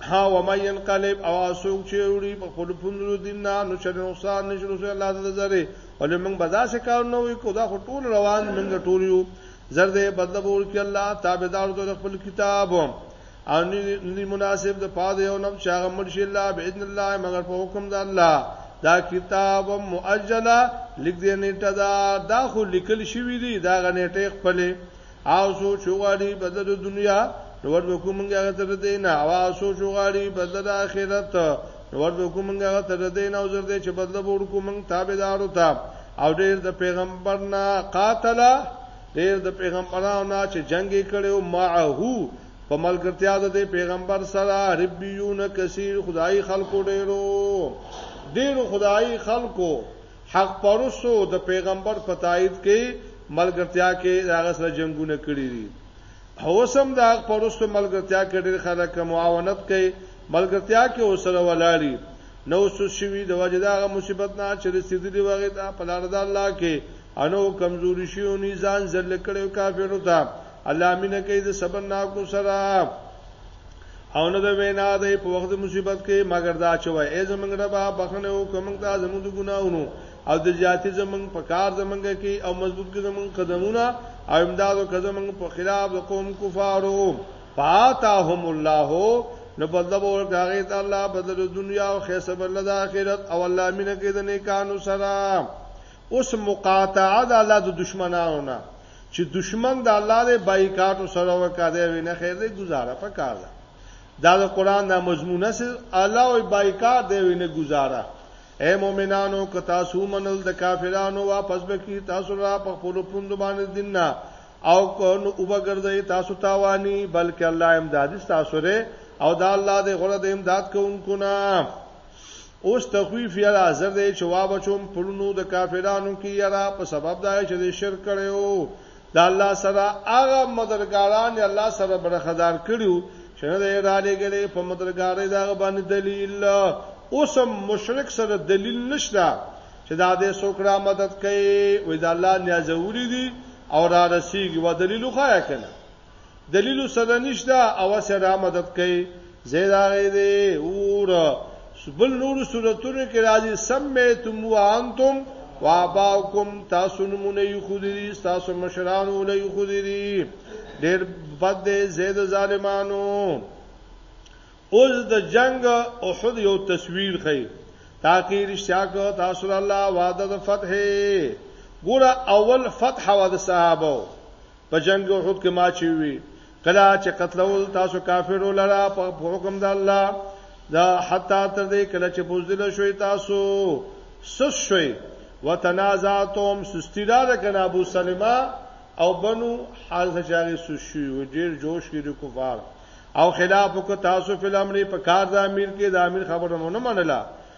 ها و مې انقلب او اسوک چې وړي په خپل پوندو دینه نو چې نقصان نشو الله تعالی زره ولې موږ به دا څه کار نه وي کو دا خو ټول روان موږ ټول یو زر دې بدل ور کې الله تابعدار د خپل کتاب او نه مناسب د پاد یو نم شاغه مرشي الله باذن الله مگر په حکم د الله دا کتاب مؤجله لیک دې نیټه دا دا خو لیکل شوی دی دا غنیټه خپلې او سوچ غواړي بدل د دنیا نو ور به کومنګه تر دې نه او سوچ غواړي بدل د آخرت نو ور به کومنګه تر دې نه او زر دې چې بدل به ور کومنګ تابعدار او تاب او ډېر د پیغمبر نه قاتل ډېر د پیغمبرانو نه چې جنگ کړي او معه په ملګرتیا د پیغمبر سره ربيون کثیر خدای خلکو ډېرو ډېرو خدای خلکو حق پرستو د پیغمبر په تایید کې ملګرتیا کې د هغه سره جنگونه کړي دي او سم د حق پرستو ملګرتیا کې ډېر خلک معاونت کوي ملګرتیا کې اوسره ولاړی نو سوس شوی د وجه دا مصیبت نه چې رسیدلی وغه دا په لار د الله کې انو کمزوري شي او نيزان زل کړو کافرو ته الله مینه کوي د صبر نا کو سره او نه د وینا د په وخت د مصیبت کې مګر دا چې وای ای زمنګ ربا بخنه او کومنګ ته زموږ د ګناونو او د زیاتی زمنګ په کار زمنګ کې او مضبوط کې زمنګ قدمونه او امداد او قدمنګ په خلاف د قوم کفارو فاتهم الله نو بدل به ورکاږي ته الله بدل د دنیا او خیسه بدل د آخرت او الله مینه کې د نیکانو سره اوس مقاطعه د الله د دشمنانو نه چې دشمن د الله دی بایکاټ سره وکړه وی نه خیر دی گزاره په کار ده دا د قران د مضمون اس الله او بایکاټ دی وی نه گزاره اے مومنانو که تاسو منل د کافرانو واپس بکی تاسو را په خپل پوند باندې دیننا او کون او بغرځي تاسو تاوانی بلکې الله امدادي تاسو ره او دا الله دې غره دې امداد کوونکو نه اوس تخویف یې حاضر دی چې وا بچوم پړونو د کافرانو کې یرا په سبب دا چې د شرک کړو د الله سره هغه مدرګاران الله سره برخدار کړو چې نه یې را لګلې په مدرګارې دا باندې دلیل اوس مشرک سره دلیل نشته چې دا دې سوکرا مدد کوي وې دا الله نیازوري دي او را رسیږي و دلیل خو یا کنه دلیل څه ده نشته او څه را مدد کوي زید هغه دی اور بل نور صورتونو کې راځي سمیتم وانتم واباکم تاسو نمونه یو خودری تاسو مشرانو له یو خودری ډیر بد دی زید ظالمانو اوس د جنگ احد یو تصویر خي تاکي رشتیا کو تاسو الله وعده د فتح ګوره اول فتح و د صحابه په جنگ احد کې ما چې وی کلا چې قتلول تاسو کافرو لرا په حکم د الله دا حتا تر دې کله چې بوزدل شوي تاسو سس شوي وتنازعتم سستیرا د کنا ابو سلمہ او بنو حال سچاغي سس شوي و ډیر جوش کې د کفار او خلاف کو تاسو په لامرې په کار د امیر کې د امیر خبره مونږ منله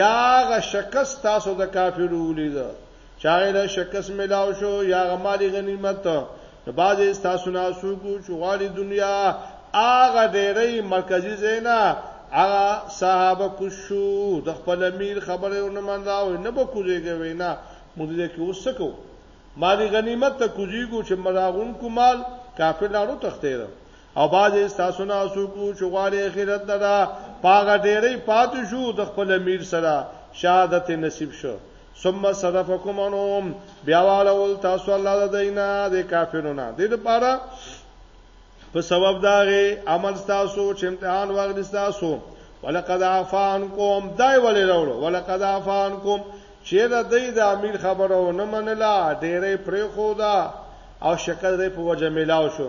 یا هغه شکست تاسو د کافرو ولید چې هغه له شکست ملاو شو یا هغه مالي غنیمت نو بعضې ستاسو نه سوکو چې غواړي دنیا هغه ډېری مرکزي زینا هغه صحابه کوشو د خپل امیر خبره ونه منله او نه به کوزېږي وینا موږ دې کې اوس سکو مالی غنیمت ته کوزېږو چې مراغون کو مال کافر لارو تختیره او باز تاسو نه سوکو چغواړي اخرت نه دا پاغه ډېرې پات شو د خپل امیر سره شهادت نصیب شو ثم صرفکم انهم بیا واړول تاسو الله د دینه د کافرونو د لپاره په سبب داغه عمل تاسو چې امتحان واغلی تاسو ولقد عفانکم دای ولې راوړو ولقد عفانکم چې دا د امیر خبرو نه منله ډېرې پرې خو دا او شکل دې په وجه ملاو شو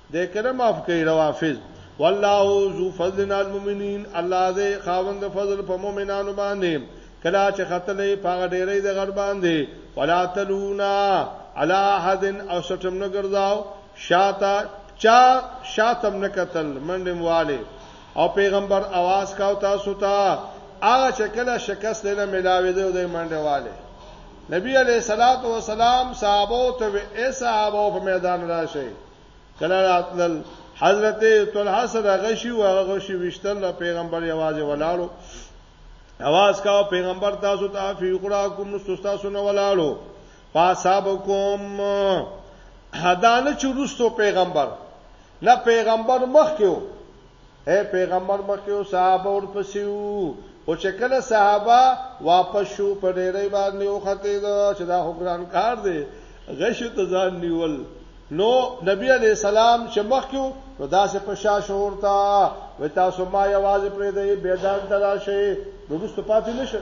د کړه معاف کوي روافض والله ذو فضل علی المؤمنین الله دې خاوند فضل په مؤمنانو باندې کلا چې خطلې پاغه ډېرې د غر باندې ولا تلونا علی احد او سټم نه ګرځاو شاته چا شاتم نه قتل منډم والے او پیغمبر आवाज کاو تاسو ته هغه چې کله شکست نه ملاوي دی د منډه والے نبی علیہ الصلوۃ والسلام صحابه ته ای صحابه په میدان راشي کله راتلل حضرت طلحه سره غشي او هغه غشي وشتل پیغمبر یوازې ولاړو اواز کاو پیغمبر تاسو ته فی قراکم مستستا سن ولاړو پاسابکم حدانه چروستو پیغمبر نه پیغمبر مخ کېو اے پیغمبر مخکې او صحابه ورپسې وو خو چې کله صحابه واپس شو په ډېرې باندې وختې دا چې دا خو ګران کار دی غشو ته ځان نیول نو نبی علی السلام چې مخکې نو داسې په شا شور تا و تاسو ما یوازې پرې دی بيدان تراشي نو رسو پاتې نشه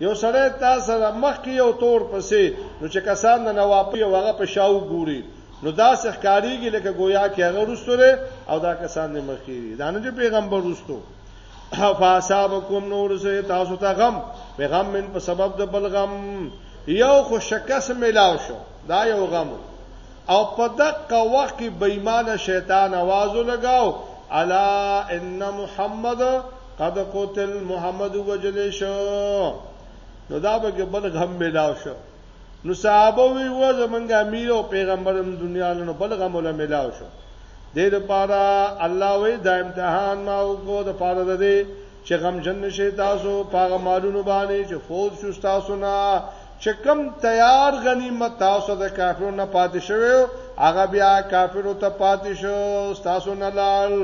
یو سړی تا سره مخکې یو ته ورپسې، نو چې کسان د نواپي او هغه په شا وګوري، نو داسې ښکارېږي لکه ګویا کې هغه وروسته دی او دا کسان دې مخکې دي، دا نه چې پیغمبر وروسته. فاصابکم نو ورسېږي تاسو ته غم، بغم من په سبب د بل غم، یو خو شکست میلاو شو، دا یو غم و، او په دقه وخت کې بېایمانه شیطان اواز ولګاو، الا ان محمد قد قتل محمد وجل شو نو دا به بل غم ملاو شو نو صحابه وی و زمونږ امیر او پیغمبرم دنیا نو بل غم ولا ملاو شو دې لپاره الله وی دا امتحان ما وکړو د پاره د دې چې غم جن نشي تاسو پاغه مالونو باندې چې فوج شو تاسو نه چې کم تیار غنیمت تاسو د کافرو نه پاتې شوی هغه بیا کافرو ته پاتې شو تاسو نه لال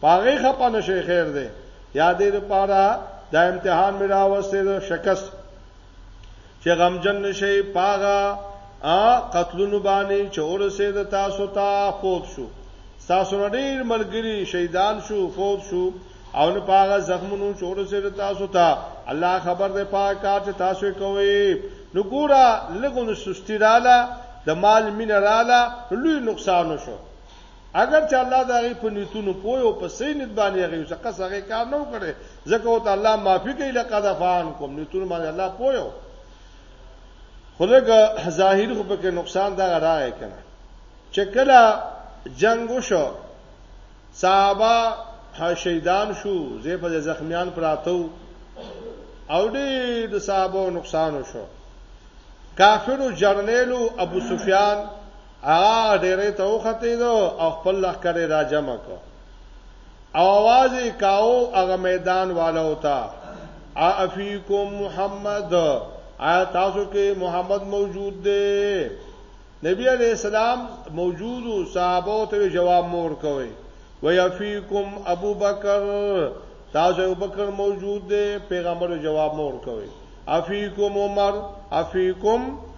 پاغه خپه نشي خیر دی یا دې لپاره دا امتحان مې راوسته د شکست چې غمجن نشي پاغه ا قتلونو باندې چې اورسه د تاسو ته فوت شو تاسو ډېر ملګری شهیدان شو فوت شو او نه پاغه زخمونو چې اورسه د تاسو ته الله خبر ده پاک کار چې تاسو کوي نو ګوره لګونو سستیراله د مال مینراله لوی نقصان شو اګر چې الله د هغوی په نیتونو پوه او په صحیح نیت باندې هغوی شخص هغوی کار نه وکړي ځکه ورته الله معافي کوي لقد عفا عنکم نیتونو باندې الله پوه و خو لږ ظاهري خو پکې نقصان دغه راغی که نه چې کله جنګ وشو صحابه شهیدان شو زه په زخمیان پراته او ډېر د صحابه نقصان وشو کافرو جرنیلو ابو سفیان هغه ډیره ته وختې دو او خپل لخر را جمع کو او आवाज کاو هغه میدان والو تا افیکم محمد آیا تاسو کې محمد موجود دی نبی علیہ السلام موجود او صحابه ته جواب مور کوي ويفیکم ابو بکر تاسو ابو بکر موجود دی پیغمبر جواب مور کوي افیکم عمر افیکم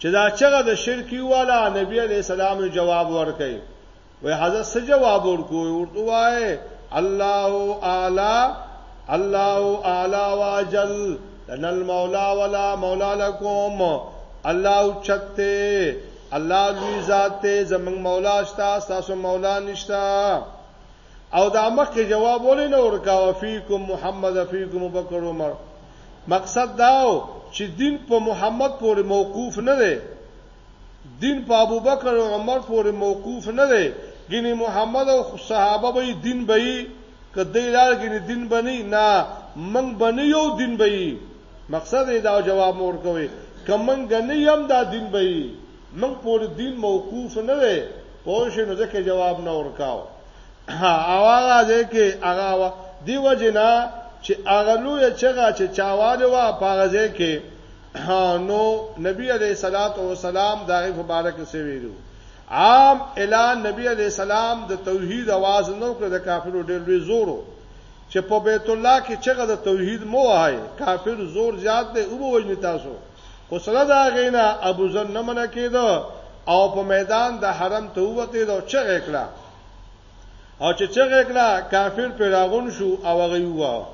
چې دا چغه د شرکی والا نبی علی السلام جواب ورکړي وای حضرت څه جواب ورکو ورته وای الله اعلی الله اعلی واجل ان المولا ولا مولا لكم الله چته الله لوی ذات ته زمنګ مولا شتا تاسو مولا نشتا او دا مخکې جواب ولې نه ورکاو فیکم محمد فیکم بکر عمر مقصد دا و چې دین په محمد پورې موقوف نه دی، دین په ابوبکر او عمر پورې موقوف نه دی، ګنې محمد او صحابه به یې دین به یې که دی لار ګنې دین به نه نه موږ به نه یو دین به یې مقصد یې دا جواب مور کوي که موږ نه یم دا دین به یې موږ پورې دین موقوف نه دی پوه شئ نو ځکه جواب نه ورکاو او هغه دی کې هغه وا دی وجنا چې هغه لوی چغه چې چاواله وا پاغه ځای کې نو نبی علیہ الصلات والسلام دغه مبارک سی ویلو عام اعلان نبی علیہ السلام د توحید आवाज نو کړ د کافرو ډېر لوی زورو چې په بیت الله کې چغه د توحید مو وای کافر زور زیات دی او وجنی تاسو خو سره دا غینا ابو ذر نه منع کېدو او په میدان د حرم ته وته دا چغې کړه او چې چغې کړه کافر پر راغون شو او هغه یو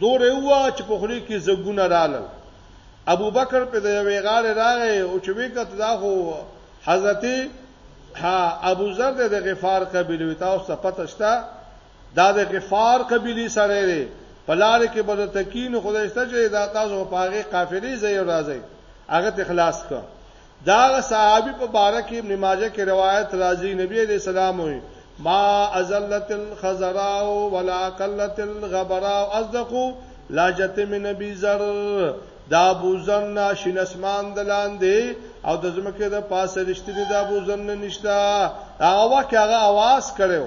دور یو چې په خلی کې زګونه رالل ابو بکر په د یوې غاړې راغې او چې وکړه دا خو حضرت ها ابو ذر د غفار قبیله تاسو پته شته دا د غفار قبیلی سړی دی په لار کې بده تکین خدای شته چې دا تاسو په هغه قافلې ځای راځي هغه ته خلاص کړ دا صحابي په باره کې ابن ماجه کې روایت راځي نبی عليه السلام وي ما ازلت الخزراء ولا قلت الغبراء اصدقوا لاجت من نبی زر دا بوزن ناشین اسمان دلاندې او د زمکه د پاسه رښتینی دا بوزن نشتا هغه وخت هغه आवाज کړو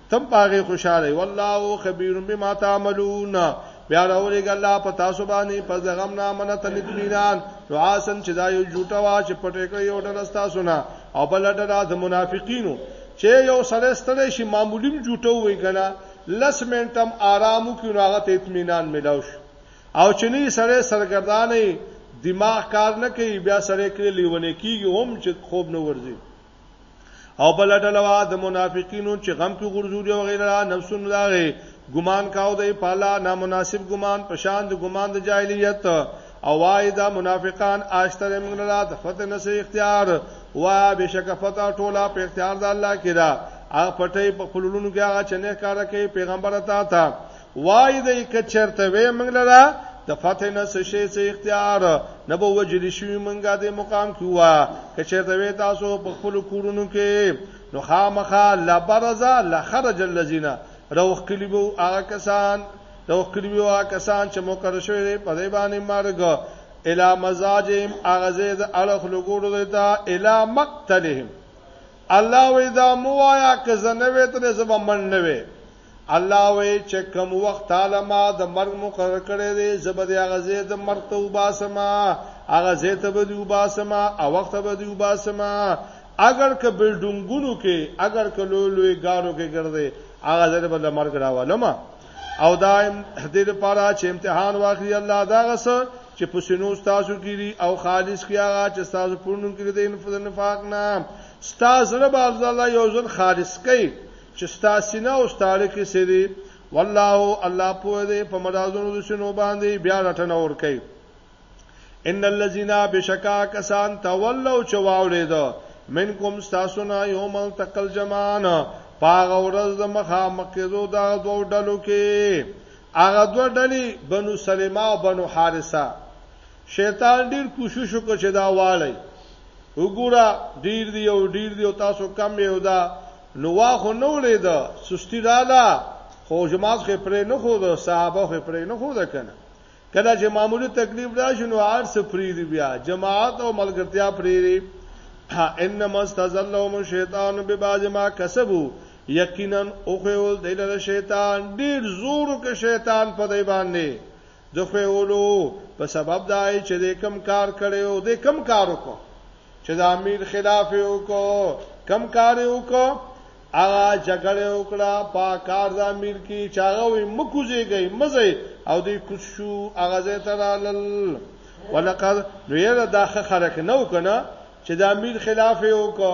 تم پاغه خوشاله والله خبير بما تعملون بیا راولېګ الله په تاسو باندې په زغم نه منه تنتمینان نو آسن چې دا یو جوټه وا چې پټې کړی یو ډول تاسو نه او بل ډول د منافقینو چې یو سره ستړي شي معمولیم جوټه وي کنه لس منټم آرامو کې راغه ته اطمینان ملاو شو او چې نه سره سرګردانې دماغ کار نه کوي بیا سره کې لیونه کیږي هم چې خوب نه ورځي او بل ډلوا د منافقینو چې غم په غرزوري او غیره نفسونو داغه ګمان کاو دی په الله نامناسب ګمان په شان د ګمان د جاهلیت او وای دا منافقان آشتر موږ نه د فتح نه سي اختیار وا بشک فتح ټوله په اختیار د الله کې دا هغه پټي په خپلولونو کې هغه چنه کار کوي پیغمبر ته تا وای دی که چرته وې موږ لرا د فتح نه سشي سي اختیار نه به وجل شي مونږه د مقام کیوا که چرته وې تاسو په خپل کورونو کې نو خامخه لبرزا لخرج الذين روخ کلی بو هغه کسان روخ کلی بو هغه کسان چې مقرر شوی په دې باندې مرګ الا مزاجهم اغزه د اړخ لګورو دیتا الا مقتلهم الله وې دا موایا که زنه وې ته زبمن نه وې الله وې چې کوم وخت تعالی ما د مرګ مقرر کړی دی زبر یا غزه د مرګ ته وباسما هغه زه ته به دی وباسما او وخت به دی وباسما اگر که بلډونګونو کې اگر که لوی لوی ګارو کې ګرځي هغه زه به د مرګ راولم او دا دې لپاره چې امتحان واخلي الله دا غس چې پسینو تاسو کیږي او خالص کیا چې تاسو پورنو کړی د نفاق نه تاسو رب الله یو ځل خالص کړي چې ستا سینه او ستاره کې سری والله الله په دې په مرادونو د شنو باندې بیا رټنه ور کوي ان الذين بشکا کسان تولوا چواولې دو منکم استاسنا یوم التقل جمان پاغه ورځ د مخه مکیزو دا دوه ډلو کې هغه دوه ډلې بنو سلمہ او بنو حارثه شیطان ډیر کوشش وکړ چې دا واړی وګوره ډیر دی او ډیر دی او تاسو کم یو دا نو وا خو نه ولید سستی رااله خو جماعت خو پرې نه خو د صحابه خو پرې نه خو د کنه کله چې معمولی تکلیف راشي نو هر څه پری دی بیا جماعت او ملګرتیا پری دی انما استزلهم الشیطان ببعض ما کسبوا یقینا او خول دیل شیطان ډیر زور کې شیطان په دی باندې د خویولو په سبب دای چې د کم کار کړو د کم کار وکړو چې د امیر خلاف وکړو کم کار وکړو هغه جګړه وکړه په کار د امیر کې چاغه وي مکوځيږي مزه او د کوشو هغه زه ترالل ولقد نو یره داخه خلک نو کنه چې د امیر خلاف وکړو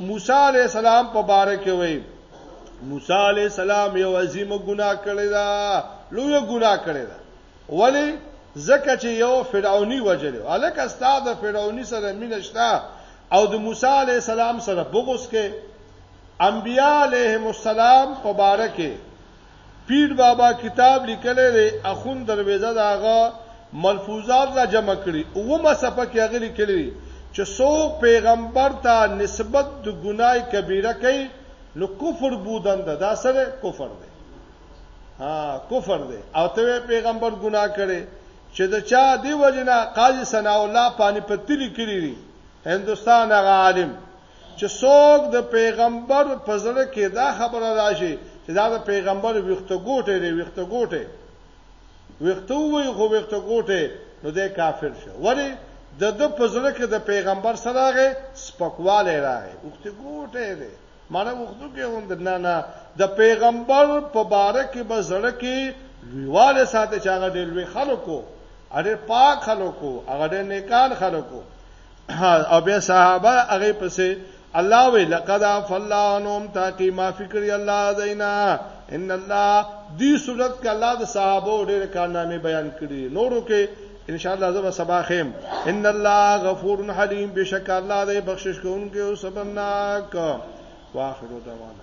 موسی علی السلام په باره کې وایي موسی علی السلام یو عظیمه ګناه کړې ده لوی ګناه کړې ده ولی زکه چې یو فرعونی وجل الک استاد فرعونی سره مینشتا او د موسی علی السلام سره بغوس کې انبیاء علیهم السلام مبارکه پیر بابا کتاب لیکلی دی، اخوند درویزه د هغه ملفوظات را جمع کړي، اوومه صفحه کې هغه لیکلي دي چې څوک پیغمبر ته نسبت د ګناه کبیره کوي نو کفر بودن ده، دا څه دی؟ کفر دی، ها کفر دی، او ته وایې پیغمبر ګناه کړې چې د چا؟ دې وجې نه قاضي ثناء الله پاني پتي لیکلي دي، هندوستان هغه عالم چې څوک د پیغمبر په زړه کې دا خبره راشي چې دا د پیغمبر ویخته ګوټه دی ویخته ګوټه ویخته وي خو ویخته ګوټه نو د کافر شو ولی د د پزړه کې د پیغمبر سره غي سپکواله راغی وخته ګوټه دی مړه وختو کې وند نه نه د پیغمبر په باره کې به زړه کې لویواله ساته چاغه دی لوی خلکو اړه پاک خلکو هغه د نیکان خلکو او به صحابه هغه پسې الله وی لقد فلانهم تاکي ما فکر الله دینا ان الله دې صورت کې الله د صحابه ډېر کارنامې بیان کړي نورو کې ان شاء الله زما صباح خیم ان الله غفور حلیم بشک الله دې بخشش کوونکی او صبرناک واخر دعوانا